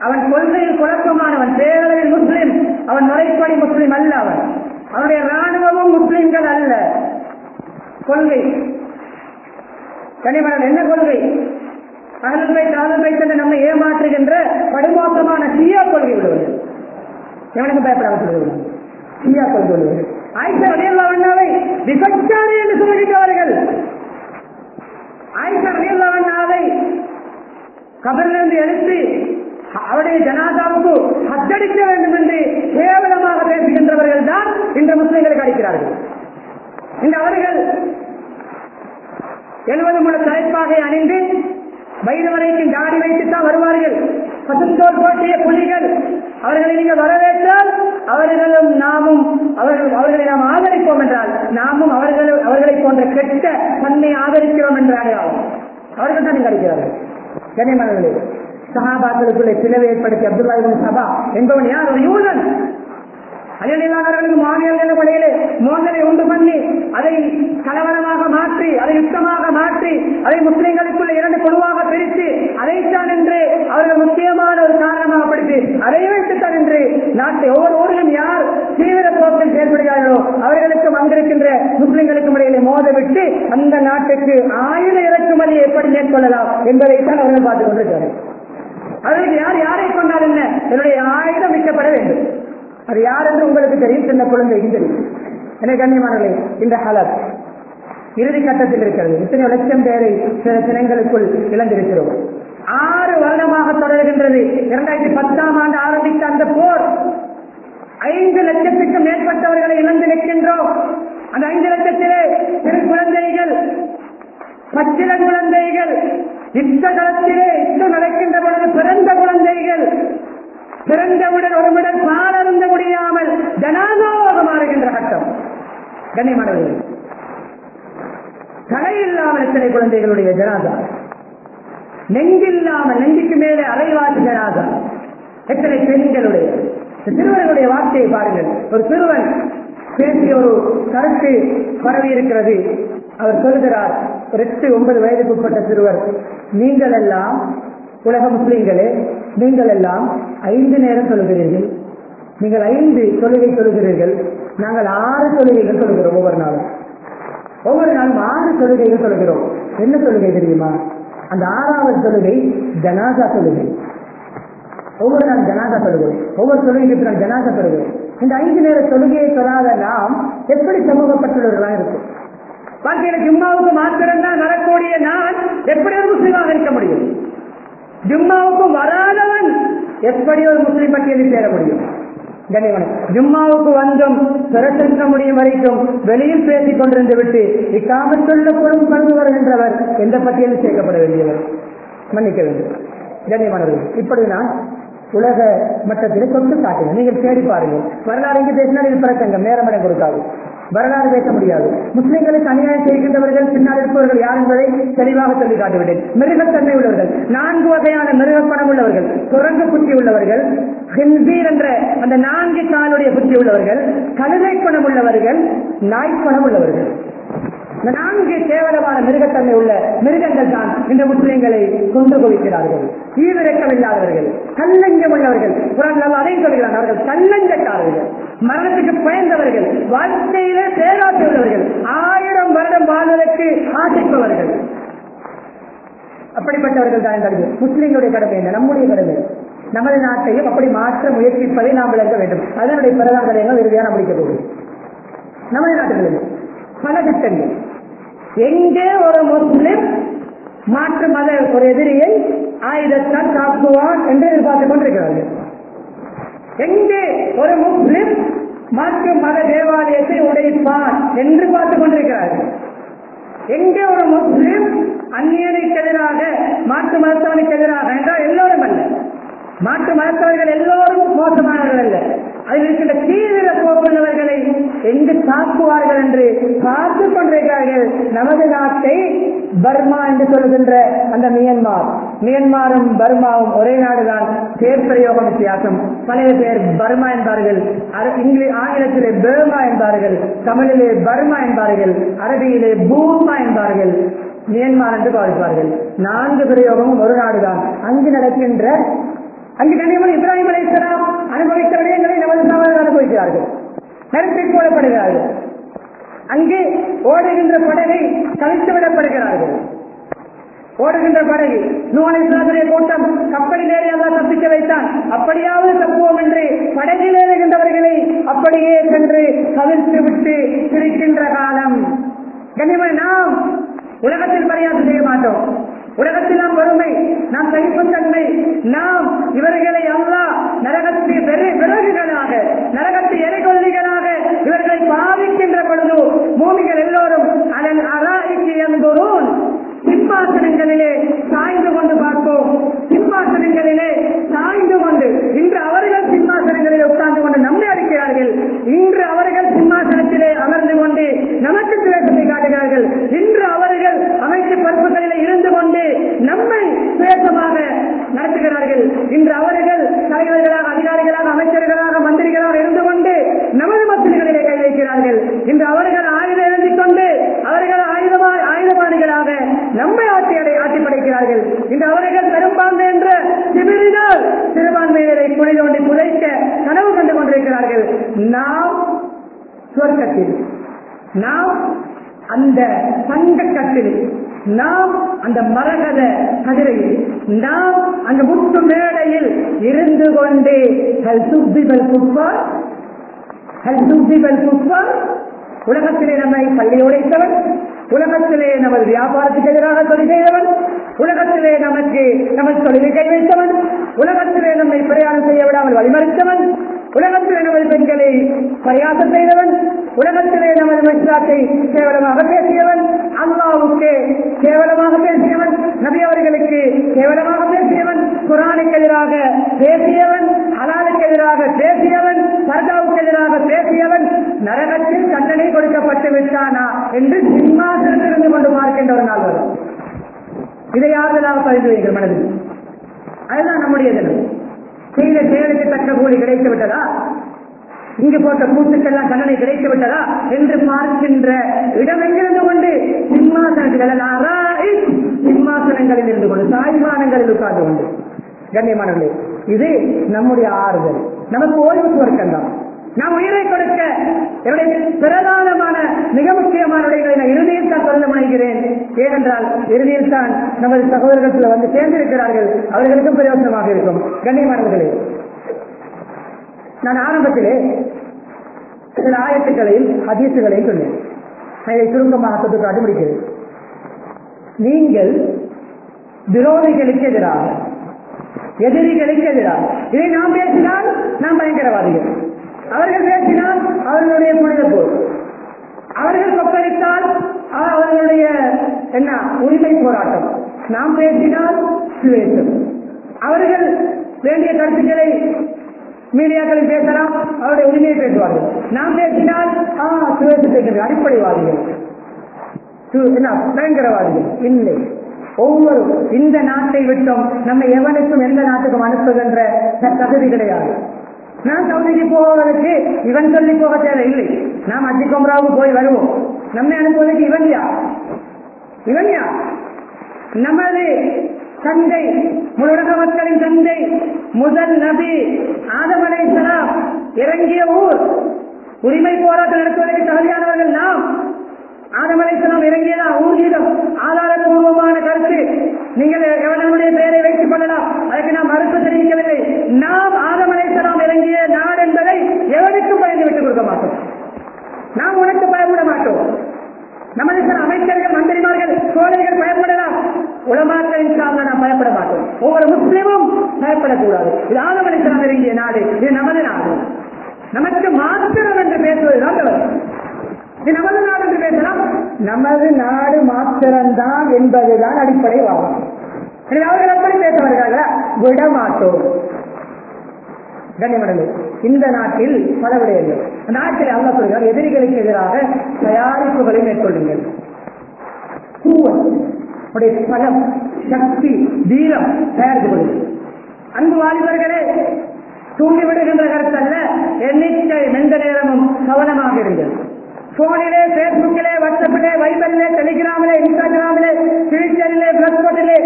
அவன் கொள்கையில் குழப்பமானவன் பேரளவில் முஸ்லிம் அவன் முறைப்படி முஸ்லிம் அல்ல அவன். அவனுடைய ராணுவமும் முஸ்லிம்கள் அல்ல. கொள்கை. கனிமணன் என்ன கொள்கை? அகல்பை தாழ்வை என்று நம்மை ஏமாற்றுகின்ற படுமோசமான சியா கொள்கை உள்ளவர்கள் எவனுக்கு பயப்பட சொல்லுவது? சியா கொள்கை உள்ளவர்கள் ஆயிஷா ரலியல்லாஹு விபச்சாரி என்று சொல்லுகின்றவர்கள் ஆயிஷா ரலியல்லாஹு கபரிலிருந்து எழுப்பி அவருடைய ஜனாதாவுக்கு ஹத்தடிக்க வேண்டும் என்று கேவலமாக பேசுகின்றவர்கள் தான் இன்று முஸ்லிம்களுக்கு அடிக்கிறார்கள் இந்த அவர்கள் எழுபது முழு தலைப்பாகை அணிந்து வயது வரைக்கும் தாடி வைத்துத்தான் வருவார்கள். பசுந்தோல் போட்டிய புலிகள் அவர்களை நீங்கள் வரவேற்றால் அவர்களும் நாமும் அவர்கள் அவர்களை நாம் ஆதரிப்போம் என்றால் நாமும் அவர்கள் அவர்களை போன்ற கெட்ட தன்னை ஆதரிக்கிறோம் என்றார்கள் அவர்கள் தான் கிடைக்கிறார்கள் கனிமணர்களே சகாபாக்களுக்குள்ளே பிளவை ஏற்படுத்தி அப்துல்லா சபா என்பவன் யார்? ஒரு யூதன். அயலில்லாதவர்களுக்கு மாநில வழியிலே மோதலை உண்டு பண்ணி அதை கலவரமாக மாற்றி அதை யுத்தமாக மாற்றி அதை முஸ்லிம்களுக்குள்ள இரண்டு குழுவாக பிரித்து அதைத்தான் என்று அவர்கள் முக்கியமான ஒரு காரணமாக படித்து அதை வைத்துத்தான் என்று நாட்டை ஒவ்வொரு ஊரிலும் யார் தீவிர போக்கில் செயல்படுகிறார்களோ அவர்களுக்கும் அங்கிருக்கின்ற முஸ்லிம்களுக்கும் இடையிலே மோத விட்டு அந்த நாட்டுக்கு ஆயுத இறக்குமதி எப்படி மேற்கொள்ளலாம் என்பதைத்தான் அவர்கள் பார்த்துக் கொண்டிருக்கிறார்கள். அவர்களுக்கு யார் யாரை கொண்டால் என்ன? என்னுடைய ஆயுதம் விற்கப்பட வேண்டும். அது யார் என்று உங்களுக்கு தெரியும்? சின்ன குழந்தைக்கும் தெரியும். எனவே கண்ணியமானவர்களே இந்த ஹலத் இறுதி கட்டத்தில் இருக்கிறது. இத்தனை லட்சம் பேரை சில தினங்களுக்குள் இழந்திருக்கிறோம். ஆறு வருடமாக தொடர்கின்றது. இரண்டாயிரத்தி பத்தாம் ஆண்டு ஆரம்பித்த அந்த போர். ஐந்து லட்சத்துக்கும் மேற்பட்டவர்களை இழந்து நிற்கின்றோம். அந்த ஐந்து லட்சத்திலே சிறு குழந்தைகள் பச்சில குழந்தைகள் யுத்த களத்திலே யுத்தம் நடக்கின்ற பொழுது பிறந்த குழந்தைகள் பிறந்தவுடன் ஒருமுடன் பாலருந்த முடியாமல் ஜனாதாவாக மாறுகின்ற கட்டம். கண்ணியமானவர்கள் தலை இல்லாமல் எத்தனை குழந்தைகளுடைய ஜனாதா நெஞ்சில்லாமல் நெஞ்சுக்கு மேலே அலைவாசி ஜனாதா எத்தனை பெண்களுடைய சிறுவர்களுடைய வார்த்தையை பாருங்கள். ஒரு சிறுவன் பேசிய ஒரு கருத்து பரவி இருக்கிறது. அவர் சொல்கிறார் ஒரு எட்டு ஒன்பது வயதுக்கு உட்பட்ட சிறுவர் நீங்கள் எல்லாம் உலக முஸ்லீம்களே நீங்கள் எல்லாம் ஐந்து நேரம் சொல்கிறீர்கள். நீங்கள் ஐந்து தொழுகை சொல்கிறீர்கள். நாங்கள் ஆறு தொழுகைகள் சொல்லுகிறோம் ஒவ்வொரு நாளும். ஒவ்வொரு நாளும் ஆறு தொழுகைகள் சொல்கிறோம். என்ன தொழுகை தெரியுமா? அந்த ஆறாவது தொழுகை ஜனாசா தொழுகை. ஒவ்வொரு நாள் ஜனாசா தொழுகிறோம் ஒவ்வொரு தொழுகைக்கு நான் ஜனாசா தொழுகிறோம் இந்த ஐந்து நேர தொழுகையை சொல்லாத நாம் எப்படி சமூகப்பட்டுள்ளவர்களா இருக்கும் வாழ்க்கையில ஜும்மாவுக்கு மாத்திரம்தான் வரக்கூடிய நான் எப்படி ஒரு முஸ்லீமாக இருக்க முடியும்? ஜும்மாவுக்கு வராதவன் எப்படி ஒரு முஸ்லீம் பட்டியலில் சேர முடியும்? ஜும்மாவுக்கு வந்தும் பிரசங்க முடியும் வரைக்கும் வெளியில் பேசிக் கொண்டிருந்து விட்டு இக்காமத்துள்ள புறம் கலந்து வருகின்றவர் எந்த பட்டியலில் சேர்க்கப்பட வேண்டியவர்? மன்னிக்க வேண்டும். கண்ணியமானவர்கள் இப்படி நான் உலக மட்டத்தில் கொண்டு காட்டுங்க நீங்கள் தேடி பாருங்கள். வரலாறு பேசினால் இது பிரசங்கம் நேரமடை கொடுக்காது. வரலாறு பேச முடியாது. முஸ்லிம்களுக்கு அநியாயம் செய்கின்றவர்கள் பின்னால் இருப்பவர்கள் யார் என்பதை தெளிவாக சொல்லி காட்டிவிட்டேன். மிருகத்தன்மை உள்ளவர்கள் நான்கு வகையான மிருகப்பணம் உள்ளவர்கள் குரங்கு குச்சி உள்ளவர்கள் ஹிந்தீர் என்ற அந்த நான்கு காலுடைய குச்சி உள்ளவர்கள் கழுதை பணம் உள்ளவர்கள் நாய்ப்பணம் உள்ளவர்கள். இந்த நான்கு கேவலமான மிருகத்தன்மை உள்ள மிருகங்கள் தான் இந்த முஸ்லிம்களை கொண்டு குவிக்கிறார்கள் ஈவிரக்கம் இல்லாதவர்கள் கல்லஞ்சம் உள்ளவர்கள் புறங்கள் அதையும் சொல்கிறார் அவர்கள் கல்லஞ்சக்காரர்கள். மரணத்துக்கு பயந்தவர்கள் வாழ்க்கையிலே பேராசை உள்ளவர்கள். ஆயிரம் வருடம் வாழ்வதற்கு ஆசைப்பவர்கள் அப்படிப்பட்டவர்கள் தான் கடமை முஸ்லீம்களுடைய கடமை என்ன? நம்முடைய கடமை. நமது நாட்டையும் அப்படி மாற்ற முயற்சிப்பதை நாம் விளக்க வேண்டும். அதனுடைய பிரதான கலையங்கள் இறுதியாக முடிக்க போகும் நமது நாட்டுகளில் பல திட்டங்கள். எங்கே ஒரு முஸ்லிம் மாற்று மத ஒரு எதிரியை ஆயுதத்தால் தாக்குவான் என்று எதிர்பார்த்துக் கொண்டிருக்கிறார்கள் எங்கே ஒரு முஸ்லிம் மாற்று மத தேவாலயத்தை உடைப்பான் என்று பார்த்துக் கொண்டிருக்கிறார்கள். எங்கே ஒரு முஸ்லிம் அந்நியனுக்கு எதிராக மாற்று மதத்தவனுக்கு எதிராக என்றால் எல்லோரும் அல்ல. மாற்று மதத்தவர்கள் எல்லோரும் மோசமானவர்கள் அல்ல. அதில் இருக்கின்ற தீவிர கோபுள்ளவர்களை எங்கு தாக்குவார்கள் என்று பார்த்து கொண்டிருக்கிறார்கள். நமது நாட்டை பர்மா என்று சொல்லுகின்ற அந்த மியன்மார். மியன்மாரும் பர்மாவும் ஒரே நாடுதான். பேர் பிரயோகம் வித்தியாசம். பழைய பேர் பர்மா என்பார்கள். இங்கிலீஷ் ஆங்கிலத்திலே பர்மா என்பார்கள். தமிழிலே பர்மா என்பார்கள். அரபியிலே பூமா என்பார்கள். மியன்மார் என்று பாதிப்பார்கள். நான்கு பிரயோகமும் ஒரு நாடுதான். அங்கு நடக்கின்ற அங்கு கண்ணியமன் இப்ராஹிம் அலைஹிஸ்ஸலாம் அனுபவித்த விடயங்களை நமது சகோதரர்கள் அனுபவிக்கிறார்கள். நெருப்பில் போடப்படுகிறார்கள் அங்கு ஓடுகின்ற படகை கவிழ்த்து விடப்படுகிறார்கள். ஓடுகின்ற படகு நூலை கூட்டம் கப்பலிலேயே ஏறி தப்பிக்க வைத்தான். அப்படியாவது தப்புவோம் என்று படகில் ஏறுகின்றவர்களை அப்படியே சென்று கவிழ்த்து விட்டு பிரிக்கின்ற காலம். கனிமன் நாம் உலகத்தில் மரியாதை செய்ய மாட்டோம். உலகத்தில் நாம் வறுமை நாம் சகிப்புத்தன்மை நாம் இவர்களை அல்லா நரகத்தை பெரு விறகுகளாக நரகத்தை எரிகொல்லிகளாக இவர்களை பாவிக்கின்ற பொழுது பூமிகள் எல்லோரும் அதன் அராய்க்கு என்போரும் சிம்மாசனங்களிலே சாய்ந்து கொண்டு பார்ப்போம். சிம்மாசனங்களிலே சாய்ந்து கொண்டு இன்று அவர்கள் சிம்மாசனங்களிலே உட்கார்ந்து கொண்டு நம்மை அடிக்கிறார்கள். இன்று அவர்கள் சிம்மாசனத்திலே அமர்ந்து கொண்டு நமக்கு சுவேசத்தை காட்டுகிறார்கள். இன்று அவர்கள் அமைச்சு பருப்புகளிலே இருந்து கொண்டு நம்மை சுவேசமாக நடத்துகிறார்கள். இன்று அவர்கள் தலைவர்களாக அதிகாரிகளாக அமைச்சர்களாக மந்திரிகளாக இருந்து கொண்டு நமது மத்திகளிலே கை வைக்கிறார்கள். இன்று அவர்கள் ஆயுதம் எழுந்திக் கொண்டு அவர்கள் ஆயுதமா ஆயுதபாணிகளாக நம்மை ஆட்சி அடை ஆட்சி படைக்கிறார்கள். இன்று அவர்கள் சிறுபான்மையினரை குழி தோண்டி புதைக்க கனவு கண்டு கொண்டிருக்கிறார்கள். நாம் சுவர்க்கத்தில் நாம் அந்த சங்கக்கத்தில் நாம் அந்த மரகத கதிரையில் நாம் அந்த முத்து மேடையில் இருந்து கொண்டே ஹல் சுத்திபல் குப்பார் ஹல் சுத்திபல் குப்பார் உலகத்திலே நம்மை பள்ளி உடைத்தவன் உலகத்திலே நமது வியாபாரத்துக்கு எதிராக தொழில் செய்தவன் உலகத்திலே நமக்கு நமது தொழிலை கை வைத்தவன் உலகத்திலே நம்மை பிரயாணம் செய்ய விடாமல் வழிமறித்தவன். உலகத்திலே நமது பெண்களை பிரயாசம் செய்தவன். உலகத்திலே நமது மசிலாத்தை கேவலமாக பேசியவன். அல்லாவுக்கு கேவலமாக பேசியவன். நபி அவர்களுக்கு கேவலமாக பேசியவன். குரானுக்கு எதிராக பேசியவன். அலாலுக்கு எதிராக பேசியவன். சர்தாவுக்கு எதிராக பேசியவன். நரகத்தில் தண்டனை கொடுக்கப்பட்டு விட்டானா என்று சிம்மாசனத்திலிருந்து கொண்டு பார்க்கின்ற ஒரு நாள் வரும். இதை யாரெல்லாம் பதிவு வைக்கிற மனதில். அதுதான் நம்முடைய தினம். செய்த செயலுக்கு தக்க கூலி கிடைத்து விட்டதா? இங்கு போட்ட கூட்டுக்கெல்லாம் தண்டனை கிடைத்து விட்டதா? என்று பார்க்கின்ற இடம் எங்கிருந்து கொண்டு சிம்மாசனத்தில் சிம்மாசனங்களில் இருந்து கொண்டு தாய்மானங்களில் உட்கார்ந்து கொண்டு. கண்ணியமானவர்களே இது நம்முடைய ஆறுதல். நமக்கு ஓய்வு சுவர்க்கம் தான் நான் உயிரை கொடுக்க என்னுடைய பிரதானமான மிக முக்கியமான விடைகளை நான் இறுதியில் தான் சொல்ல முனைகிறேன் ஏனென்றால் இறுதியில் தான் நமது சகோதரர்கள் வந்து சேர்ந்திருக்கிறார்கள். அவர்களுக்கும் பிரயோஜனமாக இருக்கும். கண்ணியமானவர்களே நான் ஆரம்பத்திலே சில ஆயத்துக்களையும் ஹதீசுகளையும் சொன்னேன். நான் இதை சுருக்கமாக தொட்டு முடிக்கிறேன் நீங்கள் விரோதிகளுக்கு எதிராக எதிரிகளுக்கு எதிராக இதை நாம் பேசினால் நாம் பயங்கரவாதிகள். அவர்கள் பேசினால் அவர்களுடைய புனித போர். அவர்கள் கொப்பளித்தால் அவர்களுடைய என்ன உரிமை போராட்டம். நாம் பேசினால் சுவேசம் அவர்கள் வேண்டிய கருத்துக்களை மீடியாக்களில் பேசலாம் அவருடைய உரிமையை பேசுவார்கள். நாம் பேசினால் ஆ சுவேசத்தை அடிப்படைவாதிகள். பயங்கரவாதிகள். இல்லை. ஒவ்வொரு இந்த நாட்டை விட்டும் நம்ம எவனுக்கும் எந்த நாட்டுக்கும் அனுப்புகின்ற தகுதி கிடையாது. நான் சவுதிக்கு போவதற்கு இவன் சொல்லி போக தேவையில்லை. நாம் அஜிகம்ராவுக்கு போய் வருவோம். நம்மை அனுப்புவதற்கு இவன் யா இவன் யா நமது தந்தை உலக மக்களின் தந்தை முதல் நபி ஆதமலைசலாம் இறங்கிய ஊர். உரிமை போராட்டம் நடத்துவதற்கு தகுதியானவர்கள் நாம். ஆதமலைசனம் இறங்கியதா? ஊர்ஜிதம் ஆதாரபூர்வமான கருத்து. நீங்கள் எவனுடைய பெயரை வைத்துக் கொள்ளலாம். அதற்கு நாம் மறுப்பு தெரிவிக்கவில்லை. நாம் ஆதமலைசனம் இறங்கிய நாடு என்பதை எவனுக்கும் பயந்து விட்டுக் கொடுக்க மாட்டோம். நாம் உனக்கு பயப்பட மாட்டோம். நமது சில அமைச்சர்கள் மந்திரிமார்கள் சோழர்கள் பயப்படலாம். உலமாக்களின் சார்ந்த நாம் பயப்பட மாட்டோம். ஒவ்வொரு முஸ்லீமும் பயப்படக்கூடாது. இது ஆதமலைசலாம் இறங்கிய நாடு. இது நமது நாடு. நமக்கு மாத்திரம் என்று பேசுவதுதான் தவறு. இது நமது நாடு என்று பேசலாம். நமது நாடு மாத்திரம்தான் என்பதுதான் அடிப்படை வாதம். அவர்கள் எப்படி பேச வருகிறார்களா? விட மாட்டோம். கண்ணியமடங்கு இந்த நாட்டில் பல விடயங்கள். நாட்டில் அல்ல சொல்கிறார் எதிரிகளுக்கு எதிராக தயாரிப்புகளை மேற்கொள்ளுங்கள். உடைய பலம் சக்தி வீரம் தயாரித்து கொள்ளுங்கள். அன்பு வாலிபர்களே தூண்டி விடுகின்ற கருத்தல்ல. எண்ணிக்கை எந்த நேரமும் கவனமாக இருங்கள். போனிலே பேஸ்புக்கிலே வாட்ஸ்அப்பிலே வைபரிலே டெலிகிராமிலே இன்ஸ்டாகிராமிலே ட்விட்டரிலே பிளஸ்போட்டிலே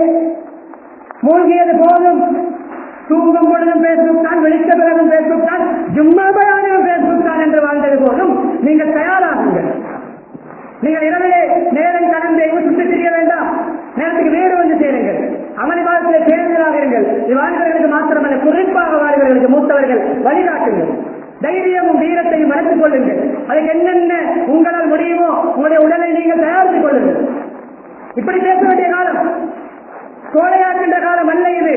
மூழ்கியது போதும் தூங்கும் பொழுதும் பேஸ்புக் தான் வெளிச்ச பிறகும் பேஸ்புக் தான் ஜும்மா பயானிலும் பேஸ்புக் தான் என்று வாழ்ந்தது போதும் நீங்கள் தயாராகுங்கள் நீங்கள் இரவிலே நேரம் கடந்து எங்கும் சுற்றி தெரிய வேண்டாம் நேரத்துக்கு வேறு வந்து சேருங்கள் அமளி காலத்திலே இருங்கள் இது வாலிபர்களுக்கு மாத்திரமல்ல குறிப்பாக வாலிபர்களுக்கு மூத்தவர்கள் வழிகாட்டுங்கள் தைரியமும் வீரத்தையும் வளர்த்துக் கொள்ளுங்கள். அதுக்கு என்னென்ன உங்களால் முடியுமோ உங்களுடைய உடலை நீங்கள் தயாரித்துக் கொள்ளுங்கள். இப்படி பேச வேண்டிய காலம். கோலையாக்கின்ற காலம் அல்ல இது.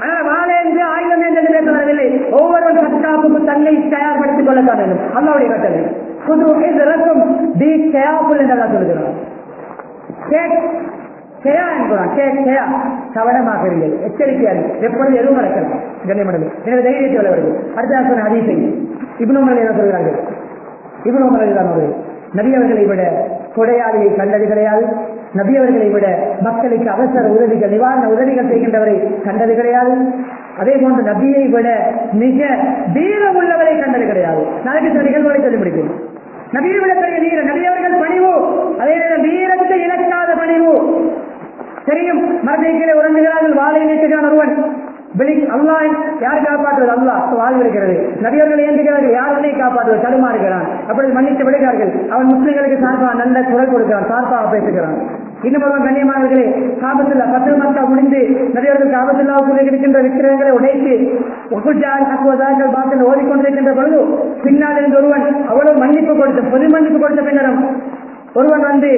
ஆனால் வாழேந்து ஆயுதம் என்று பேச வரவில்லை. ஒவ்வொரு தற்காப்புக்கும் தன்னை தயார்படுத்திக் கொள்ள வேண்டும். அல்லாவுடைய கட்டளை. புது இதற்கும் டி கேர்ஃபுல் என்று எல்லாம் சொல்லுகிறார் கேயா என்கிறான் கேக் கேயா. கவனமாக இருங்கள். எச்சரிக்கையாக எப்பொழுது எதுவும் நடக்கலாம் கண்ணியமடல் எனவே தைரியத்தை வளர்வது அடுத்த சொன்ன ஹதீஸை. இப்னு உமர் என்ன சொல்கிறார்கள். இப்னு உமர் தான் அவர்கள் நபியவர்களை விட கொடையாளியை கண்டது கிடையாது. நபியவர்களை விட மக்களுக்கு அவசர உதவிகள் நிவாரண உதவிகள் செய்கின்றவரை கண்டது கிடையாது. அதே போன்று நபியை விட மிக வீரம் உள்ளவரை கண்டது கிடையாது. நாளைக்கு சில நிகழ்வுகளை சொல்லி முடிக்கும் நபியை விட பெரிய வீர நபியவர்கள் பணிவோ அதே நேரம் வீரத்தை இழக்காத பணிவு தெரியும் மரத்தை கீழே உறங்குகிறார்கள் வாழை நீட்டுகிறான் ஒருவன் வெளி யார் காப்பாற்றுவது அல்லா வாழ்வு இருக்கிறது நபியர்கள் ஏந்துகிறார்கள் யார் உன்னை காப்பாற்றுவது தடுமாறுகிறான் அப்படி மன்னித்து விடுகிறார்கள் அவன் முஸ்லிம்களுக்கு சார்பாக நல்ல குரல் கொடுக்கிறான் சார்பாக பேசுகிறான் இன்னும் கண்ணியமானவர்களே காபத்துல்லா பத்து மக்கா முடிந்து நபியர்கள் காபத்துல்லாவுக்கு இருக்கின்ற விக்கிரகங்களை உடைத்து ஒகுஜால் பார்த்து ஓடிக்கொண்டிருக்கின்ற பொழுது பின்னால் இருந்து ஒருவன் அவ்வளவு மன்னிப்பு கொடுத்த பொது மன்னிப்பு கொடுத்த பின்னரும் ஒருவன் வந்து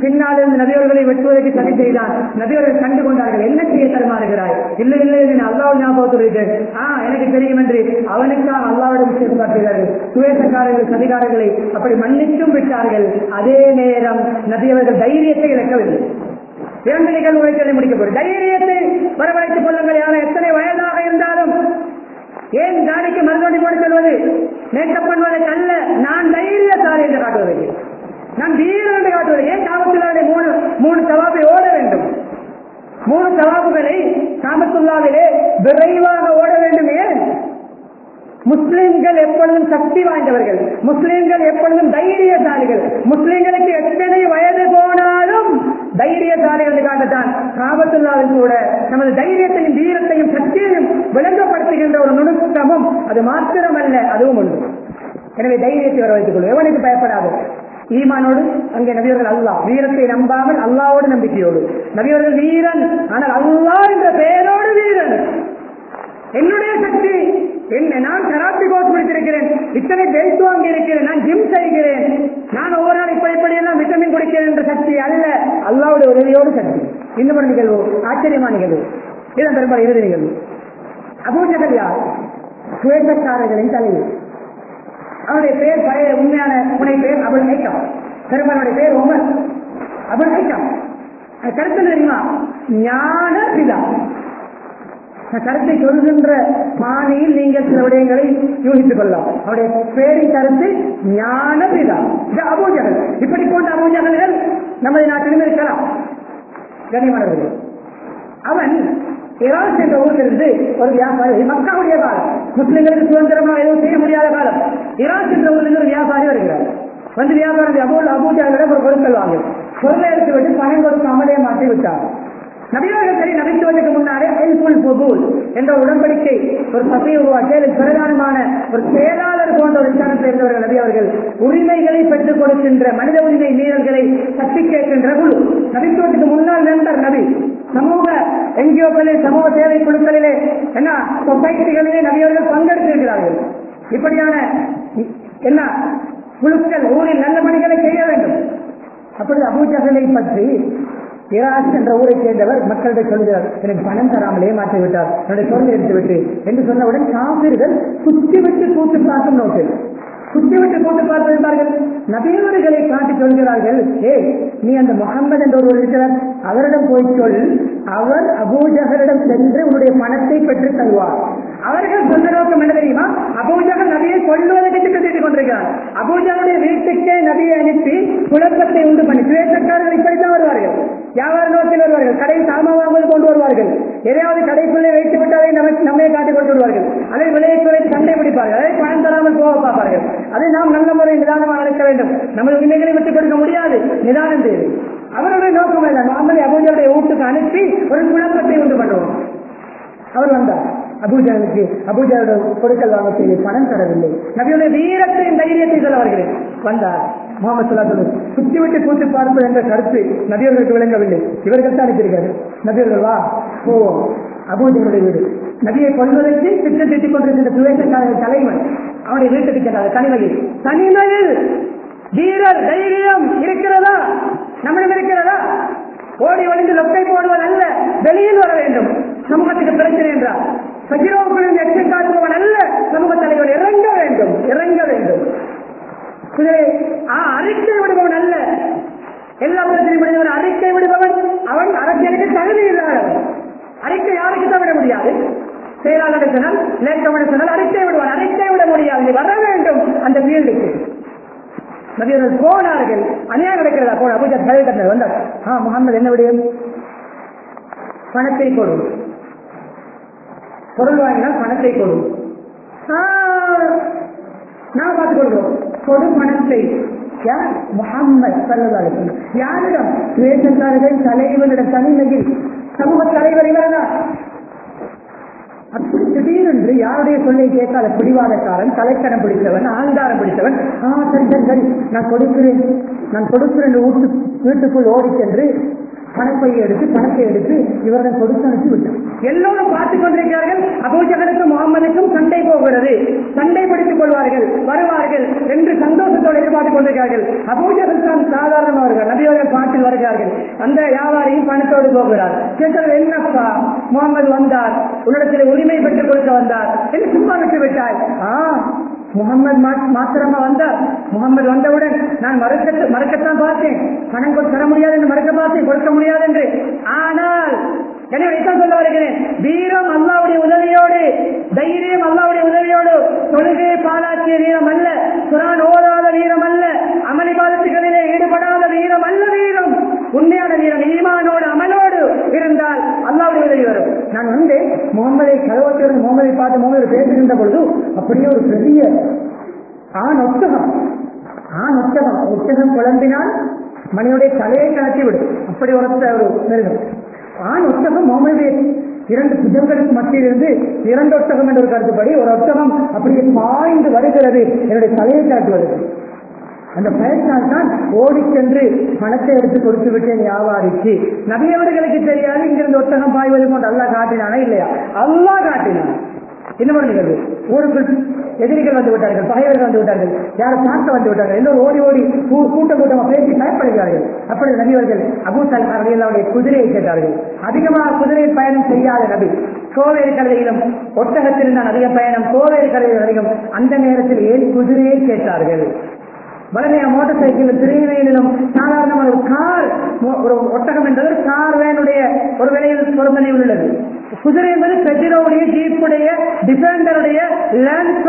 பின்னால் இருந்து நபியவர்களை வெட்டுவதற்கு சதி செய்தான். நபியவர்கள் கண்டு கொண்டார்கள் என்ன செய்ய தருமாறுகிறாய் இல்லை இல்லை என்று அல்லாஹ் ஞாபகத்துடன் ஆ எனக்கு தெரியும் என்று அவனுக்காக அல்லாவிடம் விஷயம் காட்டுகிறார்கள் சுவேசக்காரர்கள் சதிகாரர்களை அப்படி மன்னித்தும் விட்டார்கள். அதே நேரம் நபியவர்கள் தைரியத்தை இழக்கவில்லை. இரண்டு நிகழ்வுகளை சொல்லி முடிக்கப்படும் தைரியத்தை வரவழைத்துக் கொள்ளுங்கள். யாரும் எத்தனை வயதாக இருந்தாலும் ஏன் தாடிக்கு மறுபடி போட சொல்வது? மேக்கப் பண்ணுவதற்கு அல்ல. நான் தைரியசாலி என்று காட்டுவதற்கு. நான் தீரம் என்று காட்டுவது. ஏன் காமத்துள்ளாவிலே மூணு மூணு சவாபை ஓட வேண்டும்? மூணு சவாபுகளை காமத்துள்ளாவிலே விரைவாக ஓட வேண்டும் ஏன்? முஸ்லிம்கள் எப்பொழுதும் சக்தி வாய்ந்தவர்கள். முஸ்லிம்கள் எப்பொழுதும் தைரியசாலிகள். முஸ்லிம்களுக்கு எத்தனை வயது போனாலும் தைரியசாலிகள் காட்டத்தான் காபத்துள்ளாவில் கூட நமது தைரியத்தையும் வீரத்தையும் சக்தியையும் விளங்கப்படுத்துகின்ற ஒரு நுணுக்கமும் அது மாத்திரமல்ல அதுவும் உண்டு. எனவே தைரியத்தை வர வைத்துக் கொள்ளும் எவனுக்கு பயப்படாது. ஈமானோடு அங்கே நபியர்கள் அல்லாஹ் வீரத்தை நம்பாமல் அல்லாவோடு நம்பிக்கையோடு. நபியர்கள் வீரன் ஆனால் அல்லாஹ் என்ற பெயரோடு வீரன். என்னுடைய சக்தி என்ன நான் கராத்தி கோர்ஸ் முடித்திருக்கிறேன். இத்தனை பெல்ட் வாங்கி இருக்கிறேன் நான் ஜிம் செய்கிறேன். நான் ஒவ்வொரு நாள் இப்படி இப்படி எல்லாம் விட்டமின் குடிக்கிறேன் என்ற சக்தி அல்ல அல்லாவுடைய உதவியோடு சக்தி. இன்னும் ஒரு நிகழ்வு ஆச்சரியமான நிகழ்வு. இதன் பெரும்பாலும் இறுதி நிகழ்வு. அபூஜகல் யார்? சுவேசக்காரர்களின் தலைவர். அவனுடைய பெயர் பழைய உண்மையான புனை பெயர் அபுல் ஐக்கம் பெருமானுடைய பெயர் உமர் அபுல் ஐக்கம் கருத்து தெரியுமா? ஞான பிதா. கருத்தை சொல்கின்ற பாணியில் நீங்கள் சில விடயங்களை யூகித்துக் கொள்ளலாம். அவருடைய பேரின் கருத்து ஞான பிதா. இது அபூஜகல் இப்படி போன்ற அபூஜகல்கள் நமது நாட்டிலும் இருக்கலாம். கனிமணவர்கள் அவன் ஈரான் என்ற ஊரிலிருந்து ஒரு வியாபாரி மக்காவுடைய காலம். முஸ்லிம்களுக்கு சுதந்திரமா எதுவும் செய்ய முடியாத காலம். ஈரான் என்ற ஊரிலிருந்து ஒரு வியாபாரி வருகிறார். வந்து வியாபாரம் அபூல் அபூஜாவிடம் ஒரு பொருட்கள் வாங்க பொருளை எடுத்து விட்டு பணம் கொடுக்காமலே மாற்றி விட்டார். நபியவர்கள் சரி நபித்துவதற்கு முன்னாலே ஐபுல் புகூல் என்ற உடன்படிக்கை ஒரு சபையை உருவாக்கி பிரதானமான ஒரு செயலாளர் போன்ற ஒரு ஸ்தானத்தில் இருந்தவர்கள் நபி அவர்கள் உரிமைகளை பெற்றுக் கொடுக்கின்ற மனித உரிமை மீறல்களை தட்டி கேட்கின்ற குழு. நபித்துவத்துக்கு முன்னால் நண்பர் நபி. சமூக என்ஜிஓக்களில் சமூக சேவை குழுக்களிலே என்ன சொசைட்டிகளிலே நபியவர்கள் பங்கெடுத்திருக்கிறார்கள். இப்படியான என்ன குழுக்கள் ஊரில் நல்ல பணிகளை செய்ய வேண்டும். அப்படி அபூஜகலை பற்றி இராஸ் என்ற ஊரை சேர்ந்தவர் மக்களிடம் சொல்கிறார் எனக்கு பணம் தராமலே மாற்றி விட்டார் என்னுடைய பொருள் எடுத்து விட்டு என்று சொன்னவுடன் காவிரிகள் குத்தி விட்டு கூட்டு பார்க்கும் நோக்கில் குத்தி விட்டு கூட்டு பார்த்திருந்தார்கள் நபியவர்களை காட்டி சொல்கிறார்கள் ஏ நீ அந்த முகமது என்ற ஒரு இருக்கிறார் அவரிடம் போய் சொல். அவர் அபூஜகரிடம் சென்று உன்னுடைய பணத்தை பெற்று தருவார். அவர்கள் சொந்த நோக்கம் என்ன தெரியுமா? அபூஜகர் நபியை கொள்வதற்கு திட்டத்திட்டுக் கொண்டிருக்கிறார். அபூஜகருடைய வீட்டுக்கே நபியை அனுப்பி குழப்பத்தை உண்டு பண்ணி சுவேசக்காரர்கள் இப்படித்தான் வருவார்கள். வியாபார நோக்கில் வருவார்கள்? கடை சாமான் வாங்குவது கொண்டு வருவார்கள். எதையாவது கடைக்குள்ளே வைத்து விட்டு அதை நமக்கு நம்மை காட்டி கொண்டு வருவார்கள் அதை விலையை குறைத்து சண்டை பிடிப்பார்கள். அதை பணம் தராமல் போக பார்ப்பார்கள் அதை நாம் நல்ல முறை நிதானமாக நடக்க வேண்டும். நமது உரிமைகளை விட்டுக் கொடுக்க முடியாது. நிதானம் தேவை. அவருடைய நோக்கம் என்ன நாமல் அபூஜருடைய வீட்டுக்கு அனுப்பி ஒரு குழப்பத்தை உண்டு பண்ணுவோம். அவர் வந்தார். அபூஜாவுக்கு அபூஜாவோட கொடுக்கல் வாங்க பணம் தரவில்லை. நபியுடைய வீரத்தையும் தைரியத்தை சொல்ல வருகிறேன். வந்தார். முகமது சுத்தி விட்டு கூத்து பார்ப்பது என்ற கருத்து நபியர்களுக்கு விளங்கவில்லை. இவர்கள் தான் இருக்கிறார்கள். நபியர்கள் வா போவோம். அபூஜனுடைய வீடு. நபியை கொள்வதற்கு திட்டம் திட்டிக் கொண்டிருக்கிற துவேசக்காரர்கள் தலைவன். அவனுடைய வீட்டுக்கு சென்றார் தனிமையில் தனிமையில் வீரர் தைரியம் இருக்கிறதா? நம்மிடம் இருக்கிறதா? ஓடி வழிந்து லொக்கை போடுவன் அல்ல வெளியில் வர வேண்டும். சமூகத்துக்கு பிரச்சனை என்றார் சகிரோவுக்குள் எச்சம் காட்டுபவன் அல்ல சமூக தலைவர் இறங்க வேண்டும் இறங்க வேண்டும். அறிக்கை விடுபவன் அல்ல. எல்லா பிரச்சனையும் விடுபவன் அறிக்கை விடுபவன். அவன் அரசியலுக்கு தகுதி இல்லாதவன். அறிக்கை யாருக்கு தான் விட முடியாது? செயலாளர் சொன்னால் லேட்டவன் சொன்னால் அறிக்கை விடுவான். அறிக்கை விட முடியாது. வர வேண்டும் அந்த ஃபீல்டுக்கு நபியர்கள் போனார்கள். அநியாயம் நடக்கிறதா? போன அபூஜா தலைவர் கட்டினர் வந்தார். ஆ முகமது என்ன விடயம்? பணத்தை கொடு. பொருள் வாங்கினால் பணத்தை கொடு. ஆ, நான் பார்த்துக் கொள்கிறோம் கொடு பணத்தை யார் முகம்மது சல்லல்லாஹு யாரிடம் வேசக்காரர்கள் தலைவனிடம் தலைமையில் சமூக தலைவர் இவர்தான். அப்படி திடீரென்று யாருடைய சொல்லை கேட்காத பிடிவாதக்காரன் தலைக்கணம் பிடித்தவன் ஆங்காரம் பிடித்தவன் ஆ சரி சரி சரி நான் கொடுக்கிறேன். நான் கொடுக்கிறேன் வீட்டு வீட்டுக்குள் ஓடி சென்று பணப்பையை எடுத்து பணத்தை எடுத்து இவர்கள் கொடுத்து அனுப்பி விட்டார் எல்லோரும் பார்த்துக் கொண்டிருக்கிறார்கள் அபூஜகனுக்கும் முகமதுக்கும் சண்டை போகிறது. சண்டை பிடித்துக் கொள்வார்கள் வருவார்கள் என்று சந்தோஷத்தோடு எதிர்பார்த்துக் கொண்டிருக்கிறார்கள். அபூஜகன் தான் சாதாரணமானவர்கள் நபியோர்கள் பாட்டில் வருகிறார்கள். அந்த வியாபாரியும் பணத்தோடு போகிறார். கேட்கிறது என்னப்பா முகமது வந்தார் உன்னிடத்தில் உரிமை பெற்றுக் கொடுக்க வந்தார் என்று சும்மா விட்டு விட்டாய் ஆ முகமது மாத்திரமா வந்தார் முகமது வந்தவுடன் நான் மறக்க மறக்கத்தான் பார்த்தேன். பணம் தர முடியாது என்று மறக்க பார்த்தேன் கொடுக்க முடியாது என்று ஆனால் எனவே சொல்ல வருகிறேன். வீரம் அல்லாவுடைய உதவியோடு தைரியம் அல்லாவுடைய உதவியோடு தொழுகை பாலாற்றிய வீரம் அல்ல குரான் ஓதாத வீரம் அல்ல அமளி பாலத்துகளிலே ஈடுபடாத வீரம் அல்ல வீரம். உண்மையான வீரம் ஈமானோடு அமலோடு இருந்தால் அல்லாவுடைய உதவி வரும். நான் வந்து முகமதை கழுவத்திலிருந்து முகமதை பார்த்து முகமது பேசுகின்ற பொழுது அப்படியே ஒரு பெரிய ஆண் ஒத்தகம் ஆண் ஒத்தகம் ஒத்தகம் குழம்பினால் மனிதனுடைய தலையை கலத்தி விடும். அப்படி ஒருத்த ஒரு மிருகம் ஆண் ஒட்டகம் முகமது இரண்டு புஜங்களுக்கு மத்தியிலிருந்து இரண்டு ஒட்டகம் என்ற ஒரு கருத்துப்படி ஒரு ஒட்டகம் அப்படியே பாய்ந்து வருகிறது. என்னுடைய தலையை காட்டுவது அந்த பயத்தினால் தான் ஓடி சென்று பணத்தை எடுத்து கொடுத்து விட்டேன் வியாபாரிச்சு நபியவர்களுக்கு தெரியாது இங்கிருந்து ஒட்டகம் பாய்வது போன்று அல்லாஹ் காட்டினானா இல்லையா? அல்லாஹ் காட்டினான். என்ன பண்ணுறது ஒரு எதிரிகள் வந்து விட்டார்கள் பகைவர்கள் வந்து விட்டார்கள் யாரும் பார்க்க வந்து விட்டார்கள் எல்லோரும் ஓடி ஓடி கூ- கூட்டம் கூட்டமாக பேசி பயப்படுகிறார்கள். அப்பொழுது நபிவர்கள் அபூ சல்மான் அவருடைய குதிரையை கேட்டார்கள். அதிகமாக குதிரை பயணம் செய்யாத நபி கோவேறு கதையிலும் ஒட்டகத்தில் தான் அதிக பயணம் கோவேறு கதையில் அதிகம் அந்த நேரத்தில் ஏன் குதிரையை கேட்டார்கள்? வளமையா மோட்டார் சைக்கிள் திருநெல்வேலியிலும் சாதாரணமான ஒரு கார் ஒரு ஒட்டகம் என்பது ஒரு கார் வேனுடைய ஒரு விலையில் பொருந்தனை உள்ளது. குதிரை என்பது பெட்டிரோடைய ஜீப்புடைய டிஃபெண்டருடைய லேண்ட்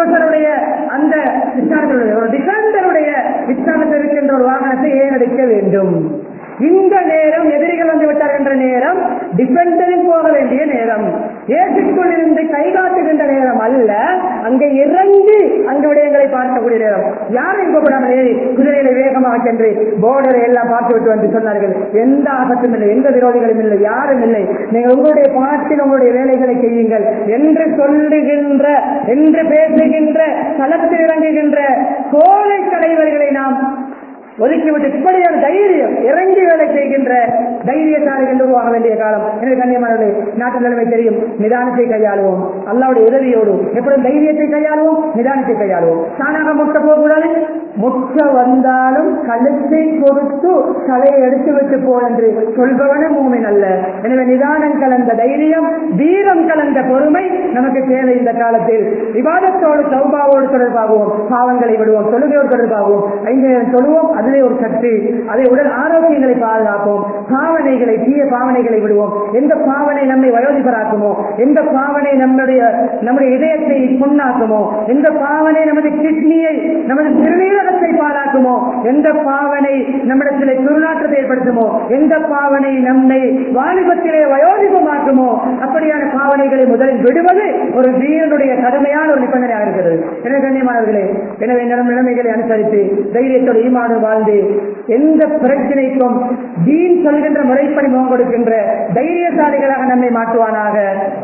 அந்த விசாரணையுடைய ஒரு டிஃபெண்டருடைய விசாரணத்தில் இருக்கின்ற ஒரு வாகனத்தை ஏன் அடிக்க வேண்டும்? இந்த நேரம் எதிரிகள் வந்து விட்டார் என்ற நேரம் டிஃபெண்டரில் போக வேண்டிய நேரம். ஏசிக்குள் இருந்து கை காட்டுகின்ற நேரம் அல்ல அங்கே இறங்கி அங்கு விடயங்களை பார்க்கக்கூடிய நேரம். யாரும் கூப்பிடாமல் ஏறி குதிரைகளை வேகமாக சென்று போர்டரை எல்லாம் பார்த்து விட்டு வந்து சொன்னார்கள். எந்த ஆபத்தும் இல்லை எந்த விரோதிகளும் இல்லை யாரும் இல்லை. நீங்கள் உங்களுடைய பாட்டில் உங்களுடைய வேலைகளை செய்யுங்கள் என்று சொல்லுகின்ற என்று பேசுகின்ற களத்தில் இறங்குகின்ற கோலை தலைவர்களை நாம் ஒதுக்கிவிட்டு இப்படியான தைரியம் இறங்கி வேலை செய்கின்ற தைரியசாலிகள் உருவாக வேண்டிய காலம். எனவே கண்ணியமானவர்களே நாட்டு நிலைமை தெரியும். நிதானத்தை கையாளுவோம். அல்லாவுடைய உதவியோடு எப்படி தைரியத்தை கையாளுவோம் நிதானத்தை கையாளுவோம். தானாக முட்ட போகக்கூடாது. முட்ட வந்தாலும் கழுத்தை கொடுத்து தலையை எடுத்து விட்டு போ என்று சொல்பவன மூமின் அல்ல. எனவே நிதானம் கலந்த தைரியம் வீரம் கலந்த பொறுமை நமக்கு தேவை இந்த காலத்தில். விவாதத்தோடு சௌபாவோடு தொடர்பாகவும். பாவங்களை விடுவோம் தொழுகையோடு தொடர்பாகவும். ஐந்து நேரம் தொழுவோம் அதிலே ஒரு சக்தி. அதை உடல் ஆரோக்கியங்களை பாதுகாப்போம். பாவனைகளை தீய பாவனைகளை விடுவோம். எந்த பாவனை நம்மை வயோதிபராக்குமோ எந்த பாவனை நம்முடைய நம்முடைய இதயத்தை புண்ணாக்குமோ எந்த பாவனை நமது கிட்னியை நமது திருநீரகத்தை பாழாக்குமோ எந்த பாவனை நம்மிடத்திலே துர்நாற்றத்தை ஏற்படுத்துமோ எந்த பாவனை நம்மை வாலிபத்திலே வயோதிபமாக்குமோ அப்படியான பாவனைகளை முதலில் விடுவது ஒரு வீரனுடைய கடுமையான ஒரு நிபந்தனையாக இருக்கிறது. எனவே கண்ணியமானவர்களே எனவே நிலைமைகளை அனுசரித்து தைரியத்தோடு ஈமாடு வாழ்ந்து எந்த பிரச்சனைக்கும் தீன் சொல்கின்ற முறைப்படி முகம் கொடுக்கின்ற தைரியசாலிகளாக நம்மை மாற்றுவானாக.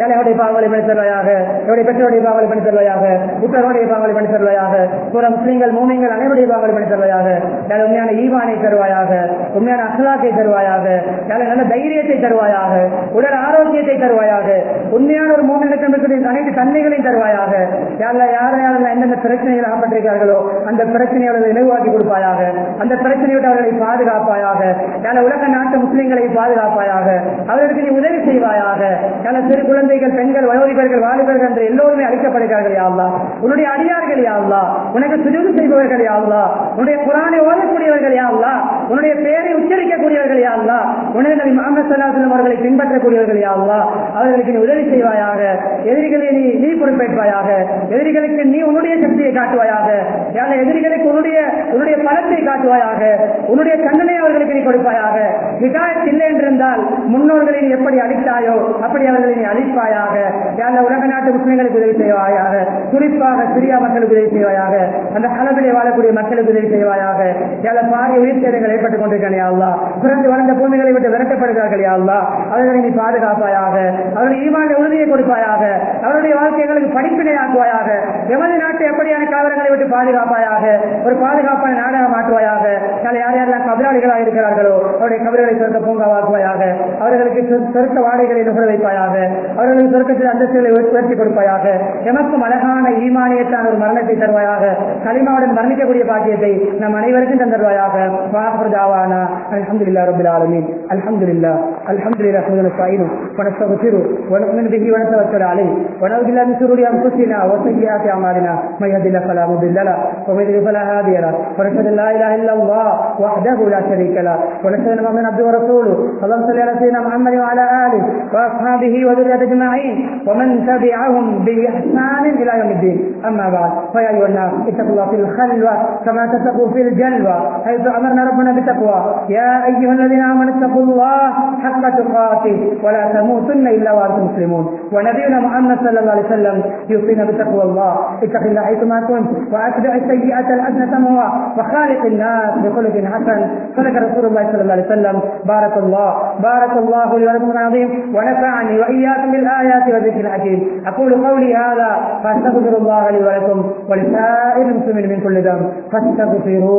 எவருடைய பாவலை பண்ணி தருவாயாக எவருடைய பெற்றோருடைய பாவலை பண்ணி தருவாயாக உத்தரவுடைய பாவலை பண்ணி தருவாயாக புற முஸ்லீம்கள் மூமிங்கள் அனைவருடைய பாவலை பண்ணி தருவாயாக நல்ல உண்மையான ஈவானை தருவாயாக உண்மையான அசலாக்கை தருவாயாக நல்ல நல்ல தைரியத்தை தருவாயாக உடல் ஆரோக்கியத்தை தருவாயாக உண்மையான ஒரு மூமினுக்கு அனைத்து தன்மைகளையும் தருவாயாக. யாழ்ல யார யாரெல்லாம் எந்தெந்த பிரச்சனைகள் ஆகப்பட்டிருக்கிறார்களோ அந்த பிரச்சனையை அவர்களை கொடுப்பாயாக. அந்த பிரச்சனை விட்டு அவர்களை பாதுகாப்பாயாக நல்ல உலக நாட்டு முஸ்லிம்களை பாதுகாப்பாயாக அவர்களுக்கு நீ உதவி செய்வாயாக நல்ல சிறு குழந்தைகள் பெண்கள் வயோதிபர்கள் வாலிபர்கள் என்று எல்லோருமே அழைக்கப்படுகிறார்கள் யாழ்லா உன்னுடைய அடியார்கள் யாழ்லா உனக்கு சுஜூது செய்பவர்கள் யாழ்லா உன்னுடைய குரானை ஓதக்கூடியவர்கள் யாழ்லா உன்னுடைய பெயரை உச்சரிக்கக்கூடியவர்கள் யாழ்லா உனது நபி முகமது சல்லாஹம் அவர்களை பின்பற்றக்கூடியவர்கள் யாழ்லா அவர்களுக்கு நீ உதவி செய்வாயாக எதிரிகளை நீ நீ பொறுப்பேற்பாயாக எதிரிகளுக்கு நீ உன்னுடைய சக்தியை காட்டுவாயாக எதிரிகளுக்கு உன்னுடைய உன்னுடைய பலத்தை காட்டுவாயாக உன்னுடைய கண்ணனை அவர்களுக்கு நீ கொடுப்பாயாக. ஹிதாயத் இல்லை என்றிருந்தால் முன்னோர்களை நீ எப்படி அழித்தாயோ அப்படி அவர்களை நீ அழிப்பாயாக. உலக நாட்டு முஸ்லிம்களுக்கு உதவி செய்வாயாக. குறிப்பாக சிரியா மக்களுக்கு உதவி செய்வாயாக. அந்த களவிலே வாழக்கூடிய மக்களுக்கு உதவி செய்வாயாக. பாரிய உயிர் சேதங்கள் ஏற்பட்டுக் கொண்டிருக்கிறேன் பிறந்து வளர்ந்த பூமிகளை விட்டு விரட்டப்படுகிறார்கள் யாழ்லா அவர்களை நீ பாதுகாப்பாயாக அவர்கள் ஈமான உறுதியை கொடுப்பாயாக அவருடைய வாழ்க்கைகளுக்கு படிப்பினை ஆக்குவாயாக எமது நாட்டு எப்படியான காவலங்களை விட்டு பாதுகாப்பாயாக ஒரு பாதுகாப்பான நாடாக மாற்றுவாயாக. யார் யார் யாரெல்லாம் கபராளிகளாக இருக்கிறார்களோ அவருடைய கபர்களை சொர்க்க பூங்காவாக்குவாயாக அவர்களுக்கு சொ- சொர்க்க வாடைகளை நுகர வைப்பாயாக அவர்களுக்கு சொர்க்கத்தில் அந்தஸ்துகளை உயர்த்தி கொடுப்பாயாக எமக்கும் அழகான ஈமானியத்தான ஒரு மரணத்தை தருவாயாக களிமாவுடன் மரணிக்கக்கூடிய பாக்கியத்தை நம் அனைவருக்கும் தந்தருவாயாக வாஹர் தாவானா அல்ஹம்துலில்லாஹ் ரப்பில் ஆலமீன் அல்ஹம்துலில்லாஹ் அல்ஹம்துலில்லாஹ் ஹம்துன நஸ்தஈனு ونستغفره ونؤمن به ونتوكل عليه ونعوذ بالله من شرور انفسنا وسيئات اعمالنا من يهد الله فلا مضل له ومن يضلل فلا هادي له ونشهد ان لا اله الا الله وحده لا شريك له. ونشهد أن محمدا عبده ورسوله. اللهم صل على سيدنا محمد وعلى آله وأصحابه وذريته أجمعين. ومن تبعهم بإحسان إلى يوم الدين. أما بعد فيا أيها الناس اتقوا الله في الخلوة كما تتقوا في الجلوة. حيث أمرنا ربنا بالتقوى. يا أيها الذين آمنوا اتقوا الله حق تقاته ولا تموتن إلا وأنتم مسلمون. ونبينا محمد صلى الله عليه وسلم يوصينا بتقوى الله. اتق الله حيثما كنت وأتبع السيئة الحسنه تموها وخالق الناس بخلق حسن صدق رسول الله صلى الله عليه وسلم بارك الله بارك الله لي ولكم العظيم ونفعني وإياكم بالآيات والذكر الحكيم. أقول قولي هذا فاستغفر الله لي ولكم ولسائر المسلمين من كل ذنب فاستغفروه.